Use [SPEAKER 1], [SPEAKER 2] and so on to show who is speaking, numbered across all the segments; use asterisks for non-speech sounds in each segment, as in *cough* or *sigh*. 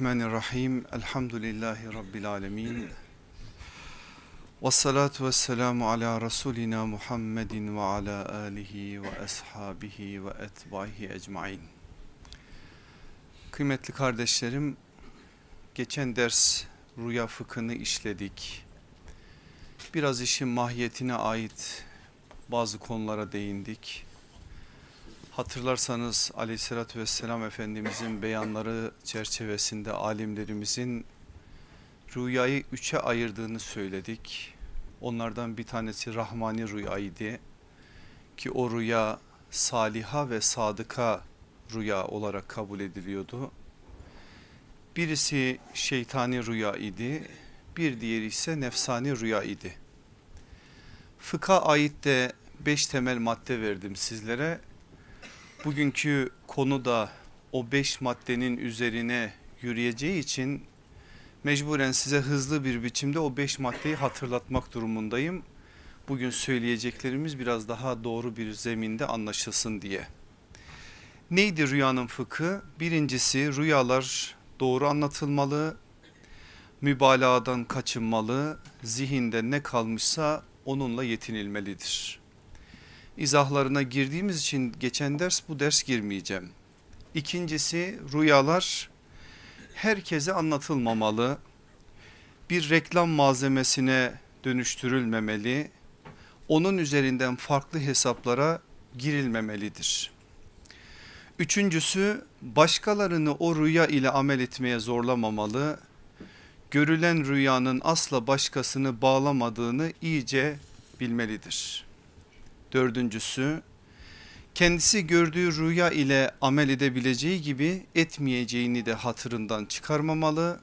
[SPEAKER 1] Bismillahirrahmanirrahim. Elhamdülillahi Rabbil alemin. *clears throat* Ve salatu ve selamu ala Resulina Muhammedin ve ala alihi ve ashabihi ve etbaihi ecmain. Kıymetli kardeşlerim, geçen ders rüya fıkhını işledik. Biraz işin mahiyetine ait bazı konulara değindik. Hatırlarsanız aleyhissalatü vesselam Efendimizin beyanları çerçevesinde alimlerimizin rüyayı üçe ayırdığını söyledik. Onlardan bir tanesi Rahmani rüyaydı ki o rüya saliha ve sadıka rüya olarak kabul ediliyordu. Birisi şeytani rüya idi, bir diğeri ise nefsani rüya idi. Fıkha ait de beş temel madde verdim sizlere. Bugünkü konu da o beş maddenin üzerine yürüyeceği için mecburen size hızlı bir biçimde o beş maddeyi hatırlatmak durumundayım. Bugün söyleyeceklerimiz biraz daha doğru bir zeminde anlaşılsın diye. Neydi rüyanın fıkı? Birincisi rüyalar doğru anlatılmalı, mübalağadan kaçınmalı, zihinde ne kalmışsa onunla yetinilmelidir. İzahlarına girdiğimiz için geçen ders bu ders girmeyeceğim. İkincisi rüyalar herkese anlatılmamalı, bir reklam malzemesine dönüştürülmemeli, onun üzerinden farklı hesaplara girilmemelidir. Üçüncüsü başkalarını o rüya ile amel etmeye zorlamamalı, görülen rüyanın asla başkasını bağlamadığını iyice bilmelidir. Dördüncüsü kendisi gördüğü rüya ile amel edebileceği gibi etmeyeceğini de hatırından çıkarmamalı.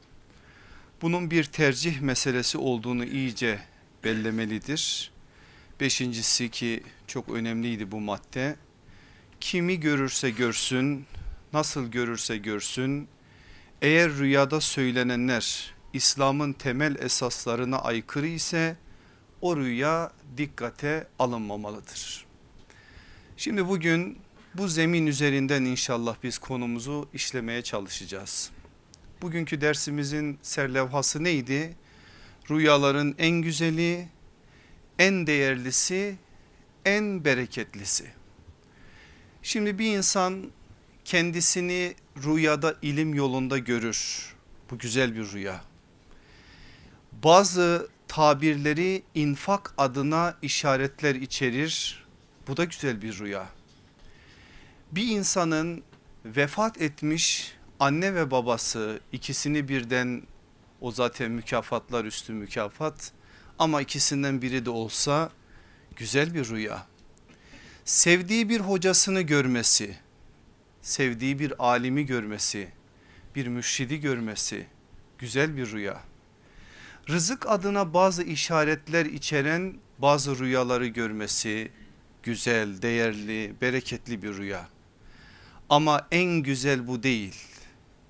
[SPEAKER 1] Bunun bir tercih meselesi olduğunu iyice bellemelidir. Beşincisi ki çok önemliydi bu madde. Kimi görürse görsün, nasıl görürse görsün, eğer rüyada söylenenler İslam'ın temel esaslarına aykırı ise o rüya dikkate alınmamalıdır. Şimdi bugün bu zemin üzerinden inşallah biz konumuzu işlemeye çalışacağız. Bugünkü dersimizin serlevhası neydi? Rüyaların en güzeli, en değerlisi, en bereketlisi. Şimdi bir insan kendisini rüyada ilim yolunda görür. Bu güzel bir rüya. Bazı tabirleri infak adına işaretler içerir. Bu da güzel bir rüya. Bir insanın vefat etmiş anne ve babası ikisini birden o zaten mükafatlar üstü mükafat ama ikisinden biri de olsa güzel bir rüya. Sevdiği bir hocasını görmesi, sevdiği bir alimi görmesi, bir mürşidi görmesi güzel bir rüya rızık adına bazı işaretler içeren bazı rüyaları görmesi güzel, değerli, bereketli bir rüya. Ama en güzel bu değil.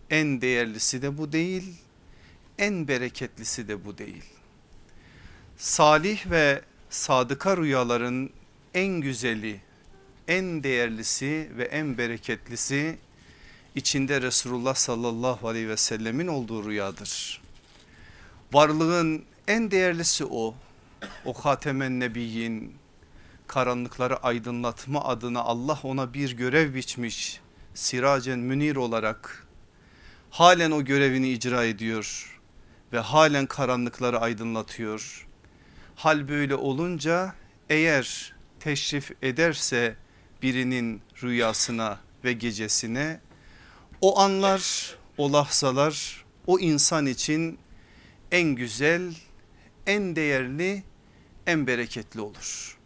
[SPEAKER 1] En değerlisi de bu değil. En bereketlisi de bu değil. Salih ve sadıka rüyaların en güzeli, en değerlisi ve en bereketlisi içinde Resulullah sallallahu aleyhi ve sellemin olduğu rüyadır. Varlığın en değerlisi o. O Hatemen Nebiyyin karanlıkları aydınlatma adına Allah ona bir görev biçmiş. Siracen münir olarak halen o görevini icra ediyor ve halen karanlıkları aydınlatıyor. Hal böyle olunca eğer teşrif ederse birinin rüyasına ve gecesine o anlar o lahzalar o insan için en güzel, en değerli, en bereketli olur.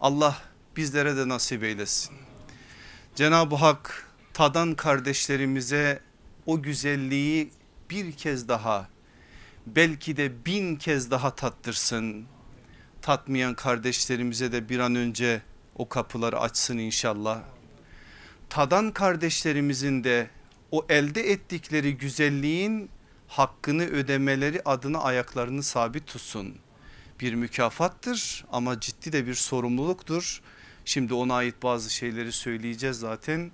[SPEAKER 1] Allah bizlere de nasip eylesin. Cenab-ı Hak tadan kardeşlerimize o güzelliği bir kez daha belki de bin kez daha tattırsın. Tatmayan kardeşlerimize de bir an önce o kapıları açsın inşallah. Tadan kardeşlerimizin de o elde ettikleri güzelliğin hakkını ödemeleri adına ayaklarını sabit tutsun. Bir mükafattır ama ciddi de bir sorumluluktur. Şimdi ona ait bazı şeyleri söyleyeceğiz zaten.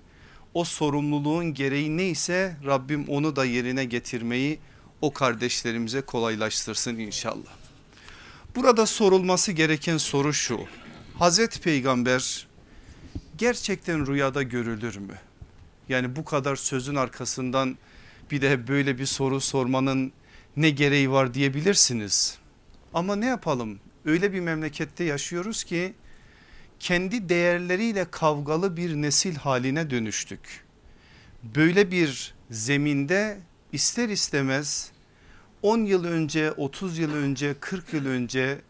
[SPEAKER 1] o sorumluluğun gereği neyse Rabbim onu da yerine getirmeyi o kardeşlerimize kolaylaştırsın inşallah. Burada sorulması gereken soru şu. Hazreti Peygamber gerçekten rüyada görülür mü? Yani bu kadar sözün arkasından bir de böyle bir soru sormanın ne gereği var diyebilirsiniz. Ama ne yapalım öyle bir memlekette yaşıyoruz ki kendi değerleriyle kavgalı bir nesil haline dönüştük. Böyle bir zeminde ister istemez 10 yıl önce 30 yıl önce 40 yıl önce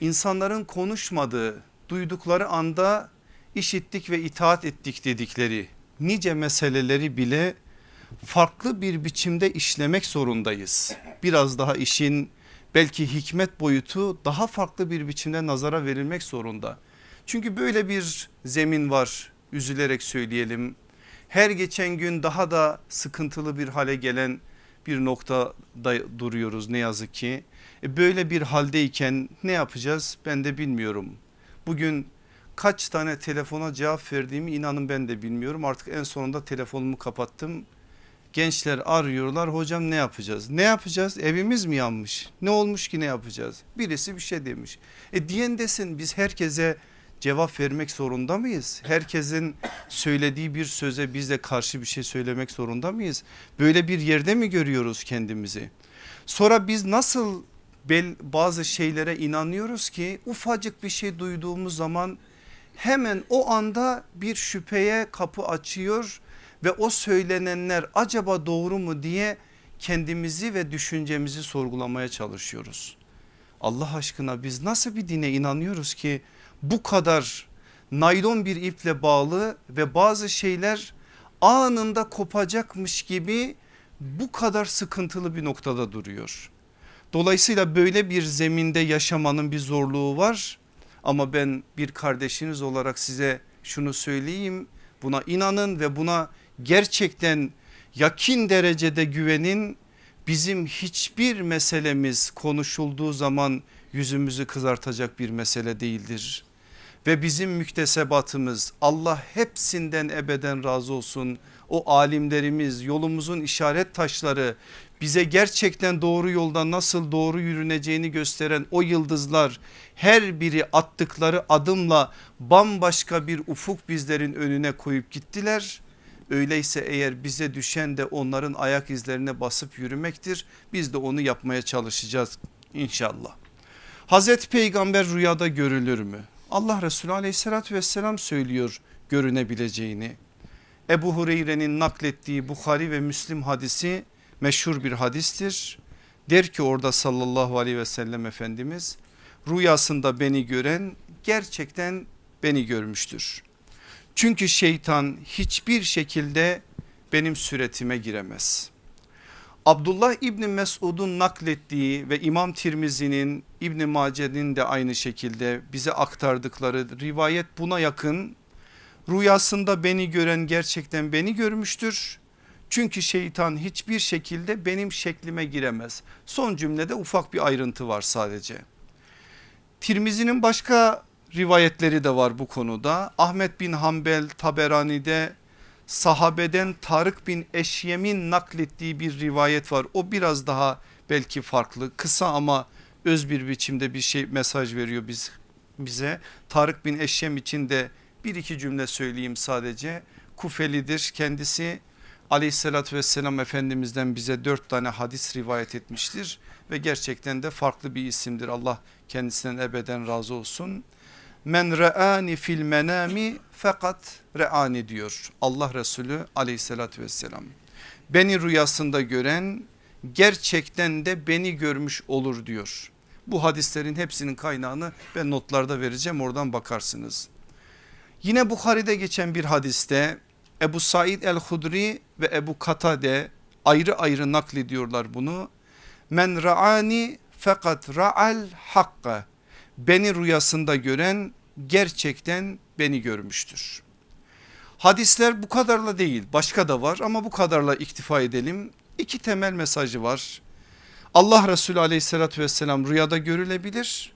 [SPEAKER 1] insanların konuşmadığı duydukları anda işittik ve itaat ettik dedikleri nice meseleleri bile farklı bir biçimde işlemek zorundayız. Biraz daha işin belki hikmet boyutu daha farklı bir biçimde nazara verilmek zorunda. Çünkü böyle bir zemin var üzülerek söyleyelim. Her geçen gün daha da sıkıntılı bir hale gelen bir noktada duruyoruz ne yazık ki. E böyle bir haldeyken ne yapacağız ben de bilmiyorum. Bugün kaç tane telefona cevap verdiğimi inanın ben de bilmiyorum. Artık en sonunda telefonumu kapattım. Gençler arıyorlar hocam ne yapacağız? Ne yapacağız? Evimiz mi yanmış? Ne olmuş ki ne yapacağız? Birisi bir şey demiş. E diyen desin biz herkese cevap vermek zorunda mıyız? Herkesin söylediği bir söze biz de karşı bir şey söylemek zorunda mıyız? Böyle bir yerde mi görüyoruz kendimizi? Sonra biz nasıl bazı şeylere inanıyoruz ki ufacık bir şey duyduğumuz zaman hemen o anda bir şüpheye kapı açıyor ve o söylenenler acaba doğru mu diye kendimizi ve düşüncemizi sorgulamaya çalışıyoruz. Allah aşkına biz nasıl bir dine inanıyoruz ki bu kadar naylon bir iple bağlı ve bazı şeyler anında kopacakmış gibi bu kadar sıkıntılı bir noktada duruyor. Dolayısıyla böyle bir zeminde yaşamanın bir zorluğu var ama ben bir kardeşiniz olarak size şunu söyleyeyim buna inanın ve buna gerçekten yakin derecede güvenin bizim hiçbir meselemiz konuşulduğu zaman yüzümüzü kızartacak bir mesele değildir ve bizim müktesebatımız Allah hepsinden ebeden razı olsun. O alimlerimiz yolumuzun işaret taşları bize gerçekten doğru yolda nasıl doğru yürüneceğini gösteren o yıldızlar her biri attıkları adımla bambaşka bir ufuk bizlerin önüne koyup gittiler. Öyleyse eğer bize düşen de onların ayak izlerine basıp yürümektir. Biz de onu yapmaya çalışacağız inşallah. Hazreti Peygamber rüyada görülür mü? Allah Resulü aleyhissalatü vesselam söylüyor görünebileceğini. Ebu Hureyre'nin naklettiği Bukhari ve Müslim hadisi meşhur bir hadistir. Der ki orada sallallahu aleyhi ve sellem Efendimiz rüyasında beni gören gerçekten beni görmüştür. Çünkü şeytan hiçbir şekilde benim süretime giremez. Abdullah İbni Mesud'un naklettiği ve İmam Tirmizi'nin İbni Mace'nin de aynı şekilde bize aktardıkları rivayet buna yakın. Rüyasında beni gören gerçekten beni görmüştür. Çünkü şeytan hiçbir şekilde benim şeklime giremez. Son cümlede ufak bir ayrıntı var sadece. Tirmizi'nin başka rivayetleri de var bu konuda. Ahmet bin Hanbel Taberani'de sahabeden Tarık bin Eşyem'in naklettiği bir rivayet var. O biraz daha belki farklı kısa ama öz bir biçimde bir şey mesaj veriyor biz bize. Tarık bin Eşyem için de bir iki cümle söyleyeyim sadece. Kufelidir kendisi aleyhissalatü vesselam efendimizden bize dört tane hadis rivayet etmiştir. Ve gerçekten de farklı bir isimdir Allah kendisinden ebeden razı olsun. Men re'ani fil menami fakat re'ani diyor Allah Resulü aleyhissalatü vesselam. Beni rüyasında gören gerçekten de beni görmüş olur diyor. Bu hadislerin hepsinin kaynağını ben notlarda vereceğim oradan bakarsınız. Yine Bukhari'de geçen bir hadiste Ebu Said el-Hudri ve Ebu Katade ayrı ayrı naklediyorlar bunu. Men ra'ani fakat ra'al hakka beni rüyasında gören gerçekten beni görmüştür. Hadisler bu kadarla değil başka da var ama bu kadarla iktifa edelim. İki temel mesajı var. Allah Resulü aleyhissalatü vesselam rüyada görülebilir.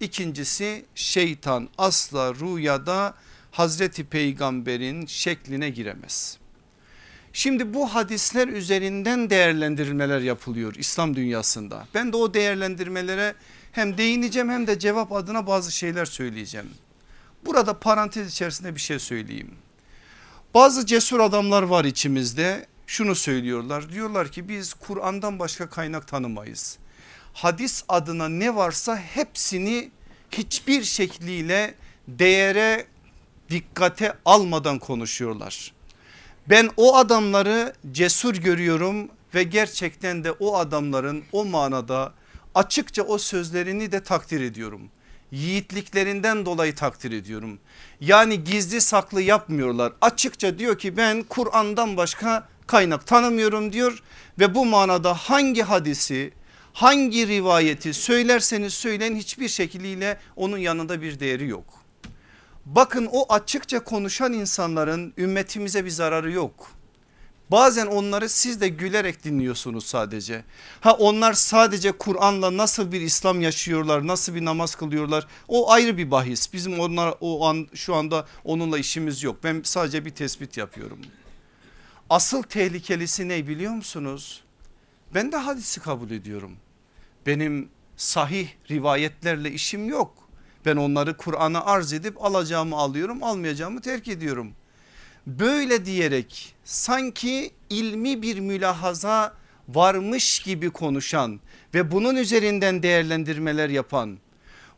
[SPEAKER 1] İkincisi şeytan asla rüyada Hazreti Peygamber'in şekline giremez. Şimdi bu hadisler üzerinden değerlendirmeler yapılıyor İslam dünyasında. Ben de o değerlendirmelere hem değineceğim hem de cevap adına bazı şeyler söyleyeceğim. Burada parantez içerisinde bir şey söyleyeyim. Bazı cesur adamlar var içimizde şunu söylüyorlar diyorlar ki biz Kur'an'dan başka kaynak tanımayız. Hadis adına ne varsa hepsini hiçbir şekliyle değere dikkate almadan konuşuyorlar. Ben o adamları cesur görüyorum ve gerçekten de o adamların o manada açıkça o sözlerini de takdir ediyorum. Yiğitliklerinden dolayı takdir ediyorum. Yani gizli saklı yapmıyorlar. Açıkça diyor ki ben Kur'an'dan başka kaynak tanımıyorum diyor ve bu manada hangi hadisi hangi rivayeti söylerseniz söyleyin hiçbir şekliyle onun yanında bir değeri yok. Bakın o açıkça konuşan insanların ümmetimize bir zararı yok. Bazen onları siz de gülerek dinliyorsunuz sadece. Ha onlar sadece Kur'an'la nasıl bir İslam yaşıyorlar, nasıl bir namaz kılıyorlar o ayrı bir bahis. Bizim onlar o an şu anda onunla işimiz yok. Ben sadece bir tespit yapıyorum. Asıl tehlikelisi ne biliyor musunuz? Ben de hadisi kabul ediyorum. Benim sahih rivayetlerle işim yok. Ben onları Kur'an'a arz edip alacağımı alıyorum almayacağımı terk ediyorum. Böyle diyerek sanki ilmi bir mülahaza varmış gibi konuşan ve bunun üzerinden değerlendirmeler yapan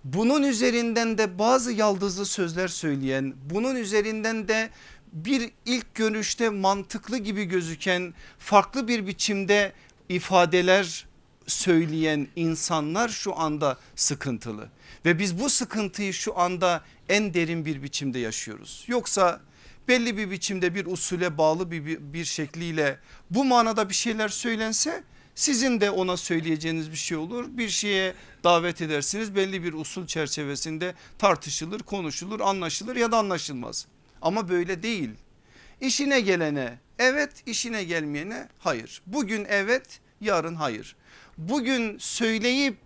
[SPEAKER 1] bunun üzerinden de bazı yaldızlı sözler söyleyen bunun üzerinden de bir ilk görüşte mantıklı gibi gözüken farklı bir biçimde ifadeler söyleyen insanlar şu anda sıkıntılı ve biz bu sıkıntıyı şu anda en derin bir biçimde yaşıyoruz. Yoksa belli bir biçimde bir usule bağlı bir, bir, bir şekliyle bu manada bir şeyler söylense sizin de ona söyleyeceğiniz bir şey olur. Bir şeye davet edersiniz belli bir usul çerçevesinde tartışılır, konuşulur, anlaşılır ya da anlaşılmaz. Ama böyle değil. İşine gelene evet, işine gelmeyene hayır. Bugün evet, yarın hayır. Bugün söyleyip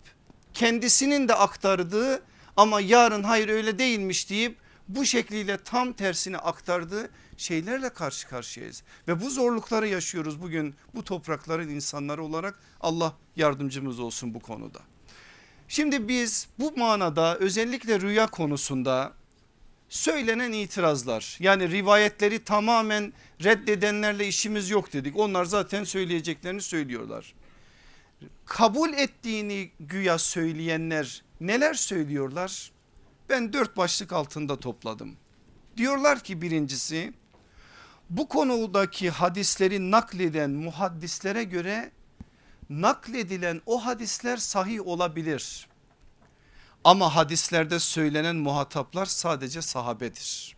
[SPEAKER 1] kendisinin de aktardığı ama yarın hayır öyle değilmiş deyip bu şekliyle tam tersini aktardığı şeylerle karşı karşıyayız. Ve bu zorlukları yaşıyoruz bugün bu toprakların insanları olarak Allah yardımcımız olsun bu konuda. Şimdi biz bu manada özellikle rüya konusunda söylenen itirazlar yani rivayetleri tamamen reddedenlerle işimiz yok dedik. Onlar zaten söyleyeceklerini söylüyorlar. Kabul ettiğini güya söyleyenler neler söylüyorlar? Ben dört başlık altında topladım. Diyorlar ki birincisi bu konudaki hadisleri nakleden muhaddislere göre nakledilen o hadisler sahih olabilir. Ama hadislerde söylenen muhataplar sadece sahabedir.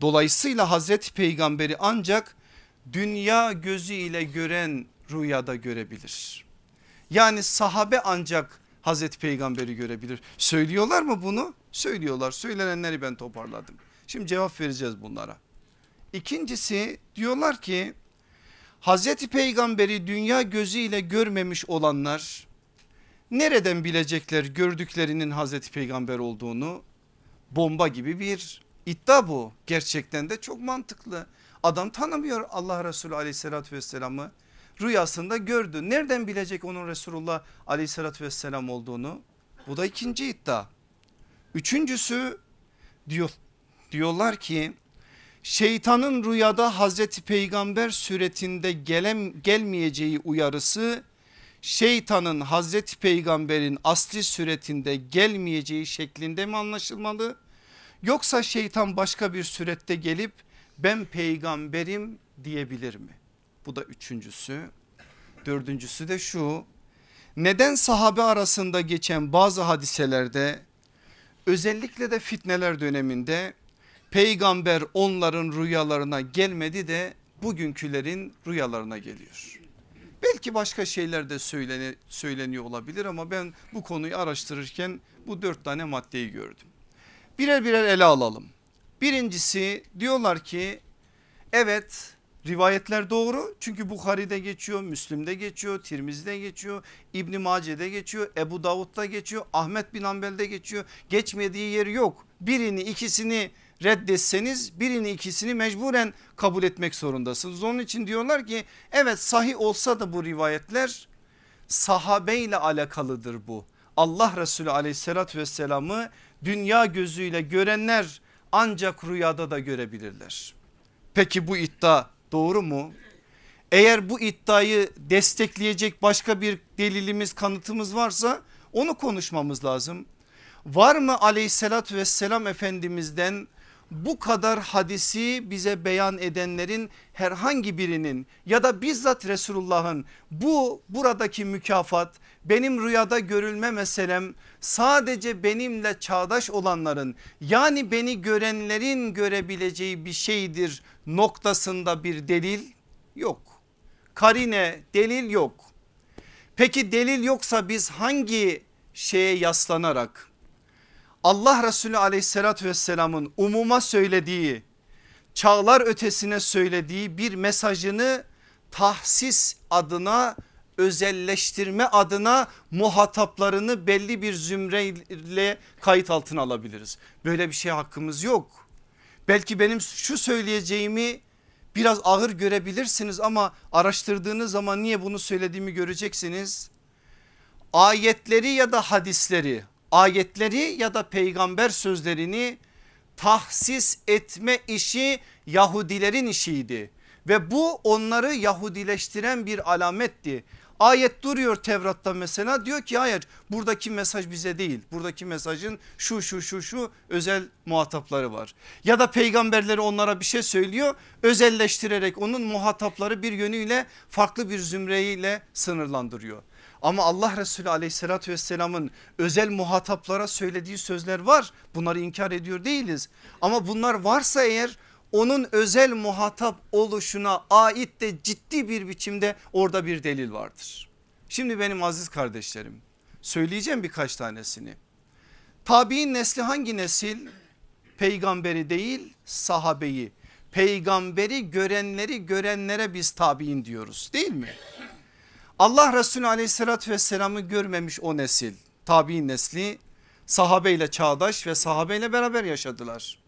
[SPEAKER 1] Dolayısıyla Hazreti Peygamberi ancak dünya gözü ile gören rüyada görebilir. Yani sahabe ancak Hazreti Peygamberi görebilir. Söylüyorlar mı bunu? Söylüyorlar. Söylenenleri ben toparladım. Şimdi cevap vereceğiz bunlara. İkincisi diyorlar ki Hazreti Peygamberi dünya gözüyle görmemiş olanlar nereden bilecekler gördüklerinin Hazreti Peygamber olduğunu? Bomba gibi bir iddia bu. Gerçekten de çok mantıklı. Adam tanımıyor Allah Resulü aleyhissalatü vesselam'ı rüyasında gördü. Nereden bilecek onun Resulullah aleyhissalatü vesselam olduğunu? Bu da ikinci iddia. Üçüncüsü diyor, diyorlar ki şeytanın rüyada Hazreti Peygamber suretinde gelem, gelmeyeceği uyarısı şeytanın Hazreti Peygamber'in asli suretinde gelmeyeceği şeklinde mi anlaşılmalı? Yoksa şeytan başka bir surette gelip ben peygamberim diyebilir mi? Bu da üçüncüsü. Dördüncüsü de şu. Neden sahabe arasında geçen bazı hadiselerde özellikle de fitneler döneminde peygamber onların rüyalarına gelmedi de bugünkülerin rüyalarına geliyor. Belki başka şeyler de söyleni, söyleniyor olabilir ama ben bu konuyu araştırırken bu dört tane maddeyi gördüm. Birer birer ele alalım. Birincisi diyorlar ki evet Rivayetler doğru çünkü Bukhari'de geçiyor, Müslim'de geçiyor, Tirmiz'de geçiyor, İbni Mace'de geçiyor, Ebu Davud'da geçiyor, Ahmet bin Hanbel'de geçiyor. Geçmediği yeri yok. Birini ikisini reddetseniz birini ikisini mecburen kabul etmek zorundasınız. Onun için diyorlar ki evet sahih olsa da bu rivayetler sahabeyle alakalıdır bu. Allah Resulü aleyhissalatü vesselamı dünya gözüyle görenler ancak rüyada da görebilirler. Peki bu iddia doğru mu? Eğer bu iddiayı destekleyecek başka bir delilimiz kanıtımız varsa onu konuşmamız lazım. Var mı aleyhissalatü vesselam efendimizden bu kadar hadisi bize beyan edenlerin herhangi birinin ya da bizzat Resulullah'ın bu buradaki mükafat benim rüyada görülme meselem sadece benimle çağdaş olanların yani beni görenlerin görebileceği bir şeydir noktasında bir delil yok. Karine delil yok. Peki delil yoksa biz hangi şeye yaslanarak Allah Resulü aleyhissalatü vesselamın umuma söylediği çağlar ötesine söylediği bir mesajını tahsis adına özelleştirme adına muhataplarını belli bir zümreyle kayıt altına alabiliriz. Böyle bir şey hakkımız yok. Belki benim şu söyleyeceğimi biraz ağır görebilirsiniz ama araştırdığınız zaman niye bunu söylediğimi göreceksiniz. Ayetleri ya da hadisleri ayetleri ya da peygamber sözlerini tahsis etme işi Yahudilerin işiydi. Ve bu onları Yahudileştiren bir alametti. Ayet duruyor Tevrat'ta mesela diyor ki hayır buradaki mesaj bize değil. Buradaki mesajın şu şu şu şu özel muhatapları var. Ya da peygamberleri onlara bir şey söylüyor özelleştirerek onun muhatapları bir yönüyle farklı bir zümreyle sınırlandırıyor. Ama Allah Resulü aleyhissalatü vesselamın özel muhataplara söylediği sözler var. Bunları inkar ediyor değiliz. Ama bunlar varsa eğer onun özel muhatap oluşuna ait de ciddi bir biçimde orada bir delil vardır. Şimdi benim aziz kardeşlerim söyleyeceğim birkaç tanesini. Tabi'in nesli hangi nesil? Peygamberi değil sahabeyi. Peygamberi görenleri görenlere biz tabi'in diyoruz değil mi? Allah Resulü aleyhissalatü vesselamı görmemiş o nesil tabi'in nesli sahabeyle çağdaş ve sahabeyle beraber yaşadılar.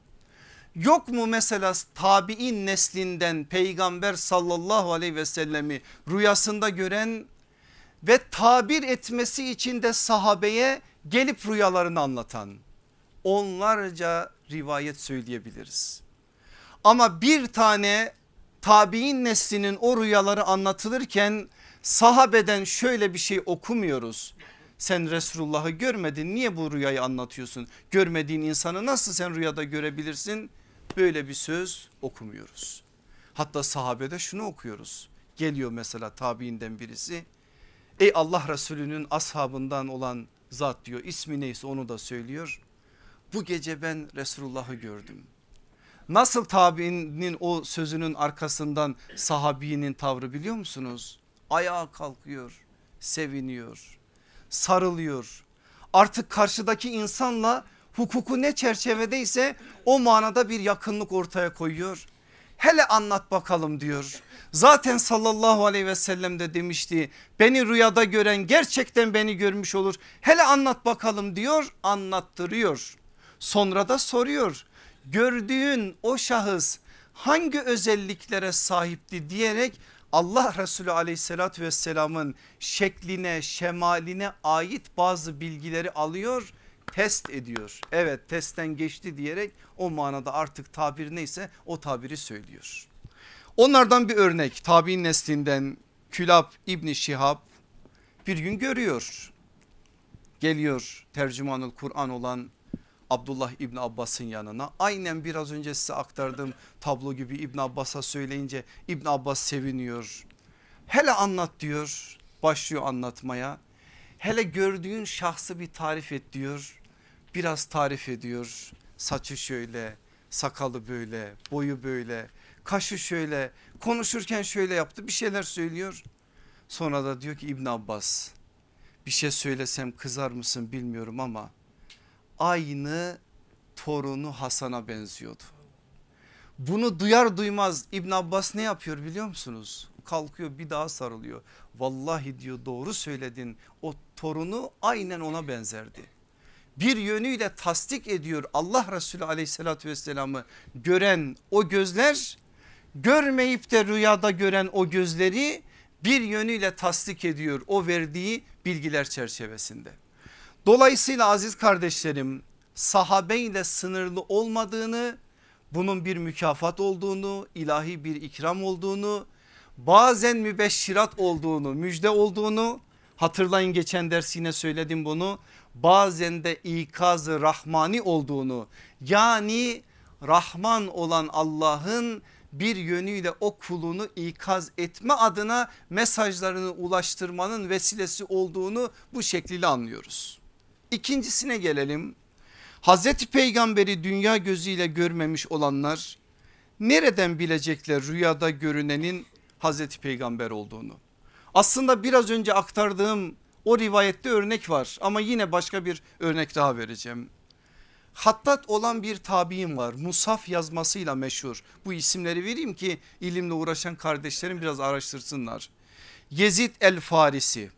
[SPEAKER 1] Yok mu mesela tabi'in neslinden peygamber sallallahu aleyhi ve sellemi rüyasında gören ve tabir etmesi için de sahabeye gelip rüyalarını anlatan onlarca rivayet söyleyebiliriz. Ama bir tane tabi'in neslinin o rüyaları anlatılırken sahabeden şöyle bir şey okumuyoruz. Sen Resulullah'ı görmedin niye bu rüyayı anlatıyorsun? Görmediğin insanı nasıl sen rüyada görebilirsin? Böyle bir söz okumuyoruz. Hatta sahabede şunu okuyoruz. Geliyor mesela tabiinden birisi. Ey Allah Resulü'nün ashabından olan zat diyor ismi neyse onu da söylüyor. Bu gece ben Resulullah'ı gördüm. Nasıl tabiinin o sözünün arkasından sahabinin tavrı biliyor musunuz? ayağa kalkıyor, seviniyor, sarılıyor. Artık karşıdaki insanla hukuku ne çerçevedeyse o manada bir yakınlık ortaya koyuyor. Hele anlat bakalım diyor. Zaten sallallahu aleyhi ve sellem de demişti beni rüyada gören gerçekten beni görmüş olur. Hele anlat bakalım diyor anlattırıyor. Sonra da soruyor gördüğün o şahıs hangi özelliklere sahipti diyerek Allah Resulü aleyhissalatü vesselamın şekline şemaline ait bazı bilgileri alıyor test ediyor. Evet testten geçti diyerek o manada artık tabir neyse o tabiri söylüyor. Onlardan bir örnek tabi'in neslinden Külab İbni Şihab bir gün görüyor. Geliyor tercümanul Kur'an olan Abdullah İbni Abbas'ın yanına aynen biraz önce size aktardığım tablo gibi İbn Abbas'a söyleyince İbn Abbas seviniyor. Hele anlat diyor başlıyor anlatmaya. Hele gördüğün şahsı bir tarif et diyor. Biraz tarif ediyor. Saçı şöyle, sakalı böyle, boyu böyle, kaşı şöyle, konuşurken şöyle yaptı bir şeyler söylüyor. Sonra da diyor ki İbn Abbas bir şey söylesem kızar mısın bilmiyorum ama aynı torunu Hasan'a benziyordu. Bunu duyar duymaz İbn Abbas ne yapıyor biliyor musunuz? Kalkıyor bir daha sarılıyor. Vallahi diyor doğru söyledin o torunu aynen ona benzerdi. bir yönüyle tasdik ediyor Allah Resulü aleyhissalatü vesselamı gören o gözler görmeyip de rüyada gören o gözleri bir yönüyle tasdik ediyor o verdiği bilgiler çerçevesinde. Dolayısıyla aziz kardeşlerim sahabe ile sınırlı olmadığını bunun bir mükafat olduğunu ilahi bir ikram olduğunu bazen mübeşşirat olduğunu müjde olduğunu hatırlayın geçen ders yine söyledim bunu bazen de ikazı rahmani olduğunu yani Rahman olan Allah'ın bir yönüyle o kulunu ikaz etme adına mesajlarını ulaştırmanın vesilesi olduğunu bu şekliyle anlıyoruz. İkincisine gelelim. Hazreti Peygamberi dünya gözüyle görmemiş olanlar nereden bilecekler rüyada görünenin Hazreti Peygamber olduğunu? Aslında biraz önce aktardığım o rivayette örnek var ama yine başka bir örnek daha vereceğim. Hattat olan bir tabiim var Musaf yazmasıyla meşhur bu isimleri vereyim ki ilimle uğraşan kardeşlerim biraz araştırsınlar. Yezid el Farisi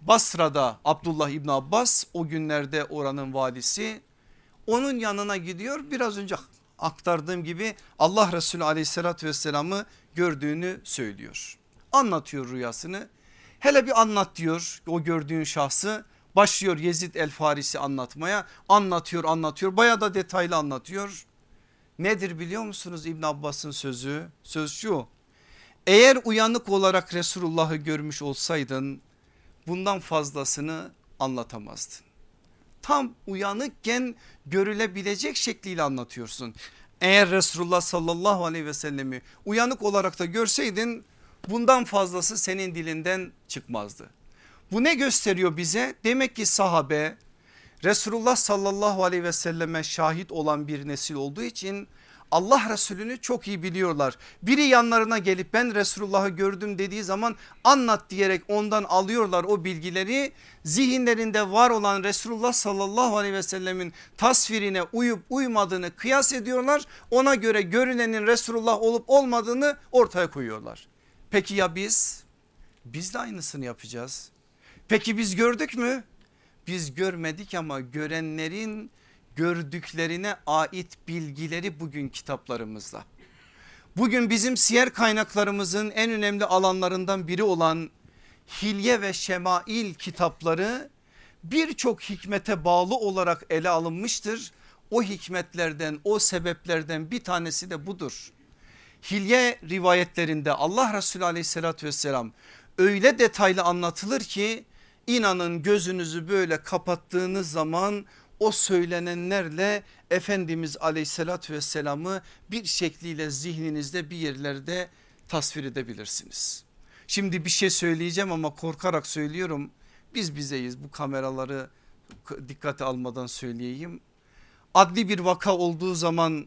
[SPEAKER 1] Basra'da Abdullah İbn Abbas o günlerde oranın valisi onun yanına gidiyor biraz önce aktardığım gibi Allah Resulü aleyhissalatü vesselamı gördüğünü söylüyor. Anlatıyor rüyasını hele bir anlat diyor o gördüğün şahsı başlıyor Yezid el Farisi anlatmaya anlatıyor anlatıyor baya da detaylı anlatıyor. Nedir biliyor musunuz İbn Abbas'ın sözü söz şu eğer uyanık olarak Resulullah'ı görmüş olsaydın bundan fazlasını anlatamazdın. Tam uyanıkken görülebilecek şekliyle anlatıyorsun. Eğer Resulullah sallallahu aleyhi ve sellemi uyanık olarak da görseydin bundan fazlası senin dilinden çıkmazdı. Bu ne gösteriyor bize? Demek ki sahabe Resulullah sallallahu aleyhi ve selleme şahit olan bir nesil olduğu için Allah Resulü'nü çok iyi biliyorlar. Biri yanlarına gelip ben Resulullah'ı gördüm dediği zaman anlat diyerek ondan alıyorlar o bilgileri. Zihinlerinde var olan Resulullah sallallahu aleyhi ve sellemin tasvirine uyup uymadığını kıyas ediyorlar. Ona göre görünenin Resulullah olup olmadığını ortaya koyuyorlar. Peki ya biz? Biz de aynısını yapacağız. Peki biz gördük mü? Biz görmedik ama görenlerin gördüklerine ait bilgileri bugün kitaplarımızda. Bugün bizim siyer kaynaklarımızın en önemli alanlarından biri olan Hilye ve Şemail kitapları birçok hikmete bağlı olarak ele alınmıştır. O hikmetlerden o sebeplerden bir tanesi de budur. Hilye rivayetlerinde Allah Resulü aleyhissalatü vesselam öyle detaylı anlatılır ki inanın gözünüzü böyle kapattığınız zaman o söylenenlerle Efendimiz aleyhissalatü vesselamı bir şekliyle zihninizde bir yerlerde tasvir edebilirsiniz. Şimdi bir şey söyleyeceğim ama korkarak söylüyorum biz bizeyiz bu kameraları dikkate almadan söyleyeyim. Adli bir vaka olduğu zaman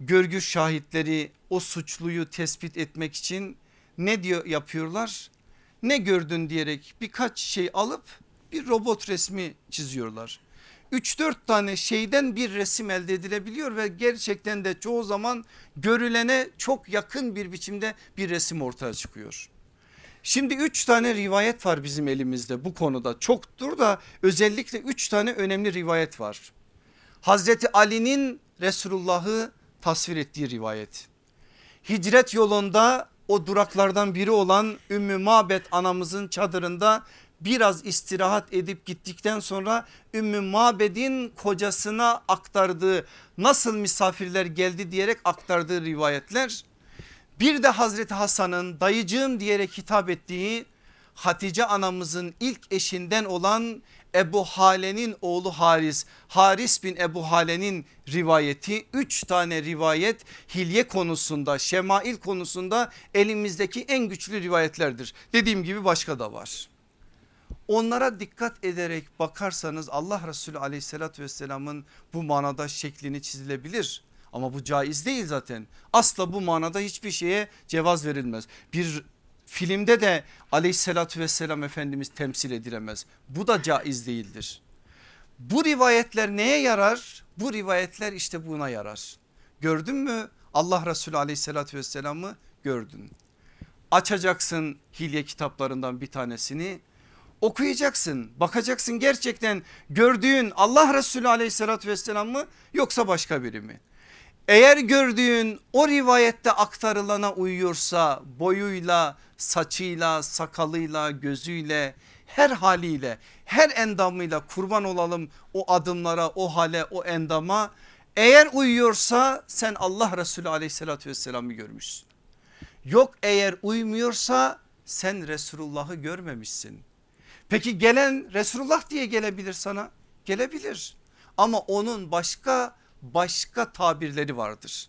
[SPEAKER 1] görgü şahitleri o suçluyu tespit etmek için ne diyor yapıyorlar? Ne gördün diyerek birkaç şey alıp bir robot resmi çiziyorlar. 3-4 tane şeyden bir resim elde edilebiliyor ve gerçekten de çoğu zaman görülene çok yakın bir biçimde bir resim ortaya çıkıyor. Şimdi 3 tane rivayet var bizim elimizde bu konuda çoktur da özellikle 3 tane önemli rivayet var. Hazreti Ali'nin Resulullah'ı tasvir ettiği rivayet. Hicret yolunda o duraklardan biri olan Ümmü Mabet anamızın çadırında biraz istirahat edip gittikten sonra Ümmü Mabed'in kocasına aktardığı nasıl misafirler geldi diyerek aktardığı rivayetler. Bir de Hazreti Hasan'ın dayıcığım diyerek hitap ettiği Hatice anamızın ilk eşinden olan Ebu Hale'nin oğlu Haris, Haris bin Ebu Hale'nin rivayeti üç tane rivayet hilye konusunda şemail konusunda elimizdeki en güçlü rivayetlerdir. Dediğim gibi başka da var. Onlara dikkat ederek bakarsanız Allah Resulü aleyhissalatü vesselamın bu manada şeklini çizilebilir. Ama bu caiz değil zaten. Asla bu manada hiçbir şeye cevaz verilmez. Bir filmde de aleyhissalatü vesselam Efendimiz temsil edilemez. Bu da caiz değildir. Bu rivayetler neye yarar? Bu rivayetler işte buna yarar. Gördün mü Allah Resulü aleyhissalatü vesselamı gördün. Açacaksın hilye kitaplarından bir tanesini Okuyacaksın bakacaksın gerçekten gördüğün Allah Resulü aleyhissalatü vesselam mı yoksa başka biri mi? Eğer gördüğün o rivayette aktarılana uyuyorsa boyuyla, saçıyla, sakalıyla, gözüyle, her haliyle, her endamıyla kurban olalım o adımlara, o hale, o endama. Eğer uyuyorsa sen Allah Resulü aleyhissalatü vesselam'ı görmüşsün. Yok eğer uymuyorsa sen Resulullah'ı görmemişsin. Peki gelen Resulullah diye gelebilir sana. Gelebilir ama onun başka başka tabirleri vardır.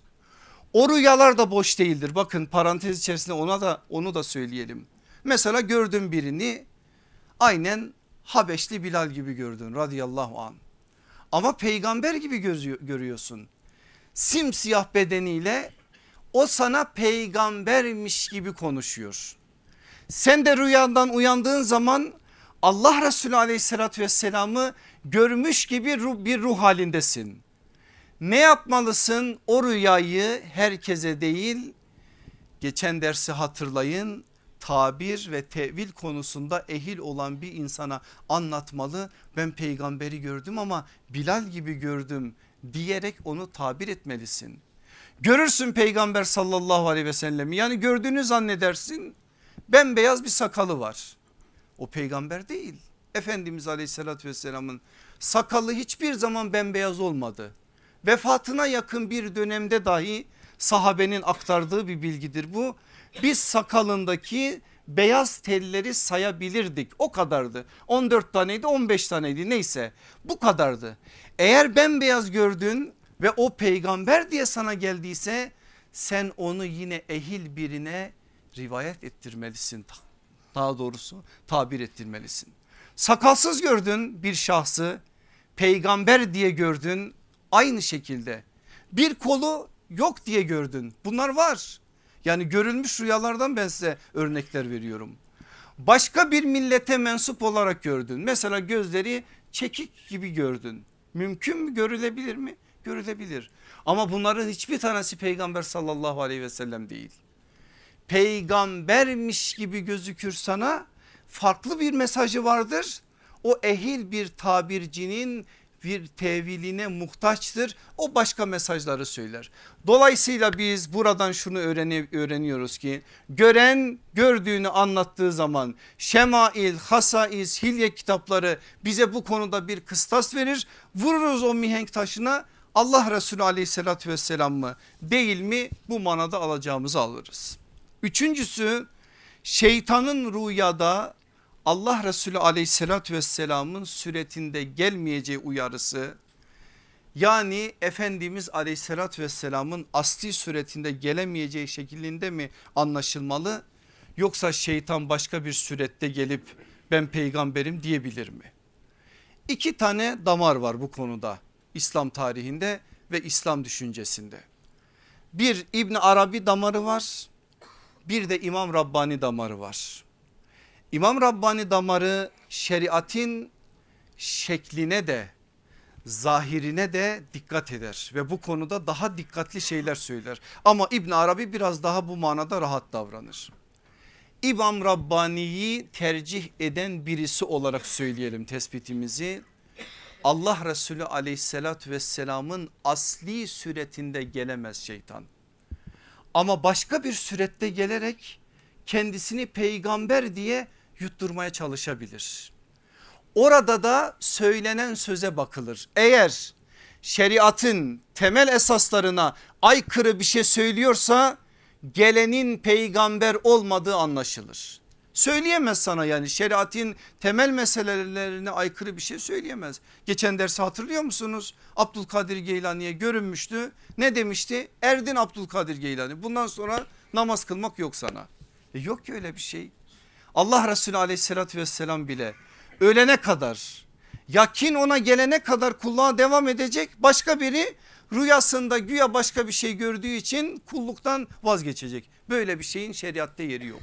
[SPEAKER 1] O rüyalar da boş değildir. Bakın parantez içerisinde ona da onu da söyleyelim. Mesela gördün birini aynen Habeşli Bilal gibi gördün radıyallahu an. Ama peygamber gibi görüyorsun. Simsiyah bedeniyle o sana peygambermiş gibi konuşuyor. Sen de rüyandan uyandığın zaman Allah Resulü aleyhissalatü vesselamı görmüş gibi bir ruh halindesin. Ne yapmalısın o rüyayı herkese değil geçen dersi hatırlayın tabir ve tevil konusunda ehil olan bir insana anlatmalı. Ben peygamberi gördüm ama Bilal gibi gördüm diyerek onu tabir etmelisin. Görürsün peygamber sallallahu aleyhi ve sellem yani gördüğünü zannedersin bembeyaz bir sakalı var. O peygamber değil. Efendimiz aleyhissalatü vesselamın sakalı hiçbir zaman bembeyaz olmadı. Vefatına yakın bir dönemde dahi sahabenin aktardığı bir bilgidir bu. Biz sakalındaki beyaz telleri sayabilirdik. O kadardı. 14 taneydi 15 taneydi. Neyse bu kadardı. Eğer bembeyaz gördün ve o peygamber diye sana geldiyse sen onu yine ehil birine rivayet ettirmelisin. Daha doğrusu tabir ettirmelisin. Sakalsız gördün bir şahsı peygamber diye gördün aynı şekilde bir kolu yok diye gördün bunlar var. Yani görülmüş rüyalardan ben size örnekler veriyorum. Başka bir millete mensup olarak gördün mesela gözleri çekik gibi gördün mümkün mü görülebilir mi? Görülebilir ama bunların hiçbir tanesi peygamber sallallahu aleyhi ve sellem değil peygambermiş gibi gözükür sana farklı bir mesajı vardır. O ehil bir tabircinin bir teviline muhtaçtır. O başka mesajları söyler. Dolayısıyla biz buradan şunu öğreniyoruz ki gören gördüğünü anlattığı zaman Şemail, Hasaiz, Hilye kitapları bize bu konuda bir kıstas verir. Vururuz o mihenk taşına Allah Resulü aleyhissalatü vesselam mı değil mi bu manada alacağımızı alırız. Üçüncüsü şeytanın rüyada Allah Resulü aleyhissalatü vesselamın suretinde gelmeyeceği uyarısı yani Efendimiz aleyhissalatü vesselamın asli suretinde gelemeyeceği şeklinde mi anlaşılmalı yoksa şeytan başka bir surette gelip ben peygamberim diyebilir mi? İki tane damar var bu konuda İslam tarihinde ve İslam düşüncesinde. Bir İbn Arabi damarı var bir de İmam Rabbani damarı var. İmam Rabbani damarı şeriatin şekline de zahirine de dikkat eder ve bu konuda daha dikkatli şeyler söyler. Ama İbn Arabi biraz daha bu manada rahat davranır. İmam Rabbani'yi tercih eden birisi olarak söyleyelim tespitimizi. Allah Resulü aleyhissalatü vesselamın asli suretinde gelemez şeytan ama başka bir surette gelerek kendisini peygamber diye yutturmaya çalışabilir. Orada da söylenen söze bakılır. Eğer şeriatın temel esaslarına aykırı bir şey söylüyorsa gelenin peygamber olmadığı anlaşılır. Söyleyemez sana yani şeriatin temel meselelerine aykırı bir şey söyleyemez. Geçen dersi hatırlıyor musunuz? Abdülkadir Geylani'ye görünmüştü. Ne demişti? Erdin Abdülkadir Geylani bundan sonra namaz kılmak yok sana. E yok ki öyle bir şey. Allah Resulü aleyhissalatü vesselam bile ölene kadar yakin ona gelene kadar kulluğa devam edecek. Başka biri rüyasında güya başka bir şey gördüğü için kulluktan vazgeçecek. Böyle bir şeyin şeriatta yeri yok.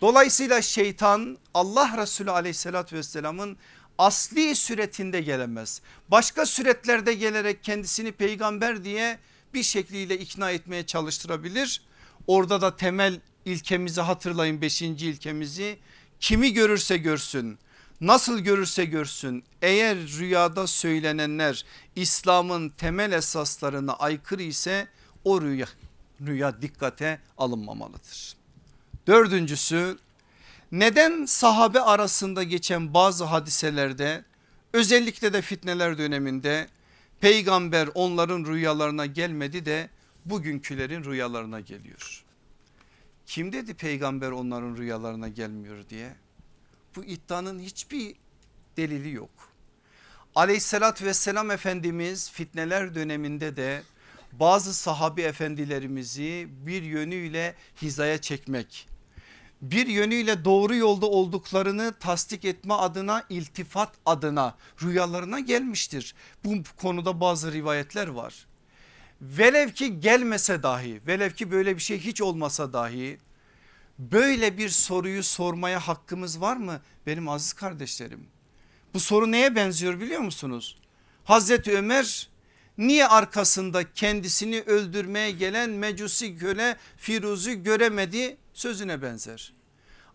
[SPEAKER 1] Dolayısıyla şeytan Allah Resulü aleyhissalatü vesselamın asli suretinde gelemez. Başka suretlerde gelerek kendisini peygamber diye bir şekliyle ikna etmeye çalıştırabilir. Orada da temel ilkemizi hatırlayın beşinci ilkemizi kimi görürse görsün Nasıl görürse görsün eğer rüyada söylenenler İslam'ın temel esaslarına aykırı ise o rüya, rüya dikkate alınmamalıdır. Dördüncüsü neden sahabe arasında geçen bazı hadiselerde özellikle de fitneler döneminde peygamber onların rüyalarına gelmedi de bugünkülerin rüyalarına geliyor. Kim dedi peygamber onların rüyalarına gelmiyor diye? Bu iddianın hiçbir delili yok. Aleyhissalat vesselam Efendimiz fitneler döneminde de bazı sahabi efendilerimizi bir yönüyle hizaya çekmek, bir yönüyle doğru yolda olduklarını tasdik etme adına iltifat adına rüyalarına gelmiştir. Bu konuda bazı rivayetler var. Velev ki gelmese dahi velev ki böyle bir şey hiç olmasa dahi böyle bir soruyu sormaya hakkımız var mı benim aziz kardeşlerim? Bu soru neye benziyor biliyor musunuz? Hazreti Ömer niye arkasında kendisini öldürmeye gelen mecusi köle Firuz'u göremedi sözüne benzer.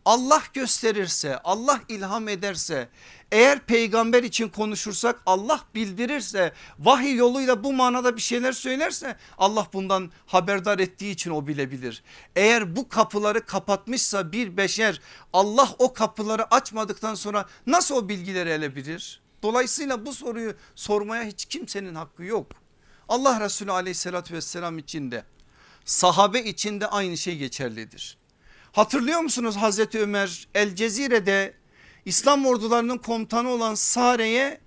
[SPEAKER 1] Allah gösterirse Allah ilham ederse eğer peygamber için konuşursak Allah bildirirse vahiy yoluyla bu manada bir şeyler söylerse Allah bundan haberdar ettiği için o bilebilir. Eğer bu kapıları kapatmışsa bir beşer Allah o kapıları açmadıktan sonra nasıl o bilgileri elebilir? Dolayısıyla bu soruyu sormaya hiç kimsenin hakkı yok. Allah Resulü aleyhissalatü vesselam içinde sahabe içinde aynı şey geçerlidir. Hatırlıyor musunuz Hazreti Ömer El Cezire'de İslam ordularının komutanı olan Sare'ye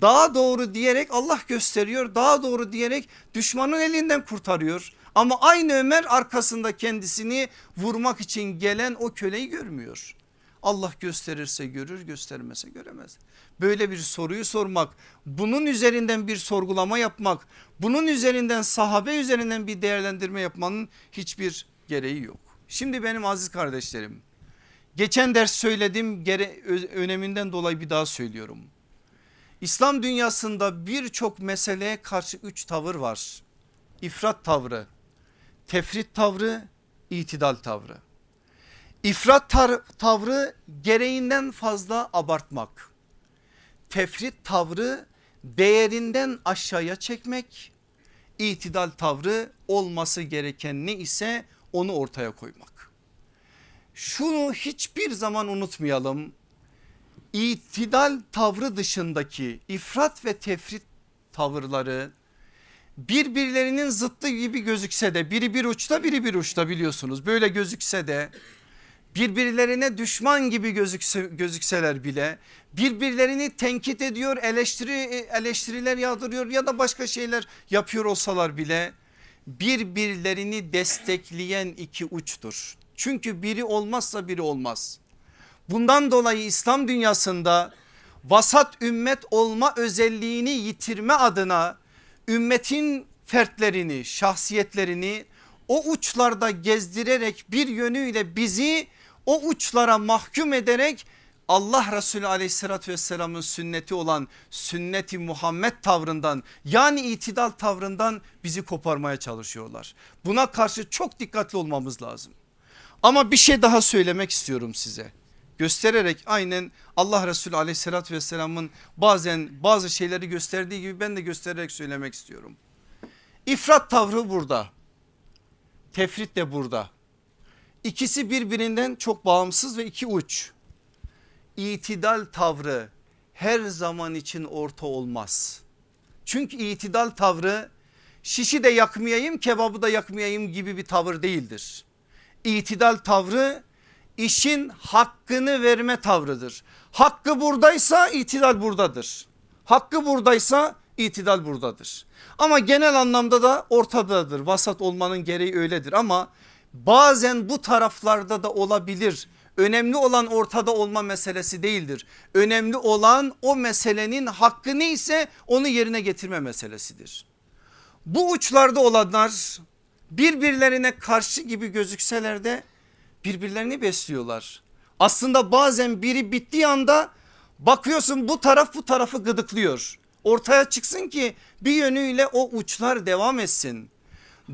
[SPEAKER 1] daha doğru diyerek Allah gösteriyor daha doğru diyerek düşmanın elinden kurtarıyor. Ama aynı Ömer arkasında kendisini vurmak için gelen o köleyi görmüyor. Allah gösterirse görür göstermese göremez. Böyle bir soruyu sormak bunun üzerinden bir sorgulama yapmak bunun üzerinden sahabe üzerinden bir değerlendirme yapmanın hiçbir gereği yok. Şimdi benim aziz kardeşlerim geçen ders söyledim gere, öneminden dolayı bir daha söylüyorum. İslam dünyasında birçok meseleye karşı üç tavır var. İfrat tavrı, tefrit tavrı, itidal tavrı. İfrat tavrı gereğinden fazla abartmak. Tefrit tavrı değerinden aşağıya çekmek. İtidal tavrı olması gereken ne ise onu ortaya koymak. Şunu hiçbir zaman unutmayalım. İtidal tavrı dışındaki ifrat ve tefrit tavırları birbirlerinin zıttı gibi gözükse de biri bir uçta biri bir uçta biliyorsunuz böyle gözükse de birbirlerine düşman gibi gözükse, gözükseler bile birbirlerini tenkit ediyor eleştiri, eleştiriler yağdırıyor ya da başka şeyler yapıyor olsalar bile birbirlerini destekleyen iki uçtur. Çünkü biri olmazsa biri olmaz. Bundan dolayı İslam dünyasında vasat ümmet olma özelliğini yitirme adına ümmetin fertlerini şahsiyetlerini o uçlarda gezdirerek bir yönüyle bizi o uçlara mahkum ederek Allah Resulü aleyhissalatü vesselamın sünneti olan sünneti Muhammed tavrından yani itidal tavrından bizi koparmaya çalışıyorlar. Buna karşı çok dikkatli olmamız lazım. Ama bir şey daha söylemek istiyorum size. Göstererek aynen Allah Resulü aleyhissalatü vesselamın bazen bazı şeyleri gösterdiği gibi ben de göstererek söylemek istiyorum. İfrat tavrı burada. Tefrit de burada. İkisi birbirinden çok bağımsız ve iki uç itidal tavrı her zaman için orta olmaz. Çünkü itidal tavrı şişi de yakmayayım kebabı da yakmayayım gibi bir tavır değildir. İtidal tavrı işin hakkını verme tavrıdır. Hakkı buradaysa itidal buradadır. Hakkı buradaysa itidal buradadır. Ama genel anlamda da ortadadır. Vasat olmanın gereği öyledir ama bazen bu taraflarda da olabilir Önemli olan ortada olma meselesi değildir. Önemli olan o meselenin hakkı neyse onu yerine getirme meselesidir. Bu uçlarda olanlar birbirlerine karşı gibi gözükseler de birbirlerini besliyorlar. Aslında bazen biri bittiği anda bakıyorsun bu taraf bu tarafı gıdıklıyor. Ortaya çıksın ki bir yönüyle o uçlar devam etsin.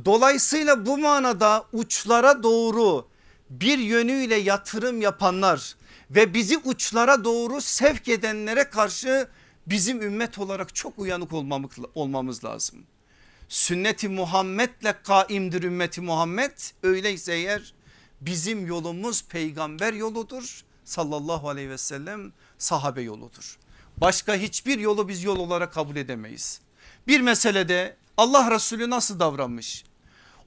[SPEAKER 1] Dolayısıyla bu manada uçlara doğru bir yönüyle yatırım yapanlar ve bizi uçlara doğru sevk edenlere karşı bizim ümmet olarak çok uyanık olmamız lazım. Sünneti Muhammed'le kaimdir ümmeti Muhammed öyleyse eğer bizim yolumuz peygamber yoludur sallallahu aleyhi ve sellem sahabe yoludur. Başka hiçbir yolu biz yol olarak kabul edemeyiz. Bir meselede Allah Resulü nasıl davranmış?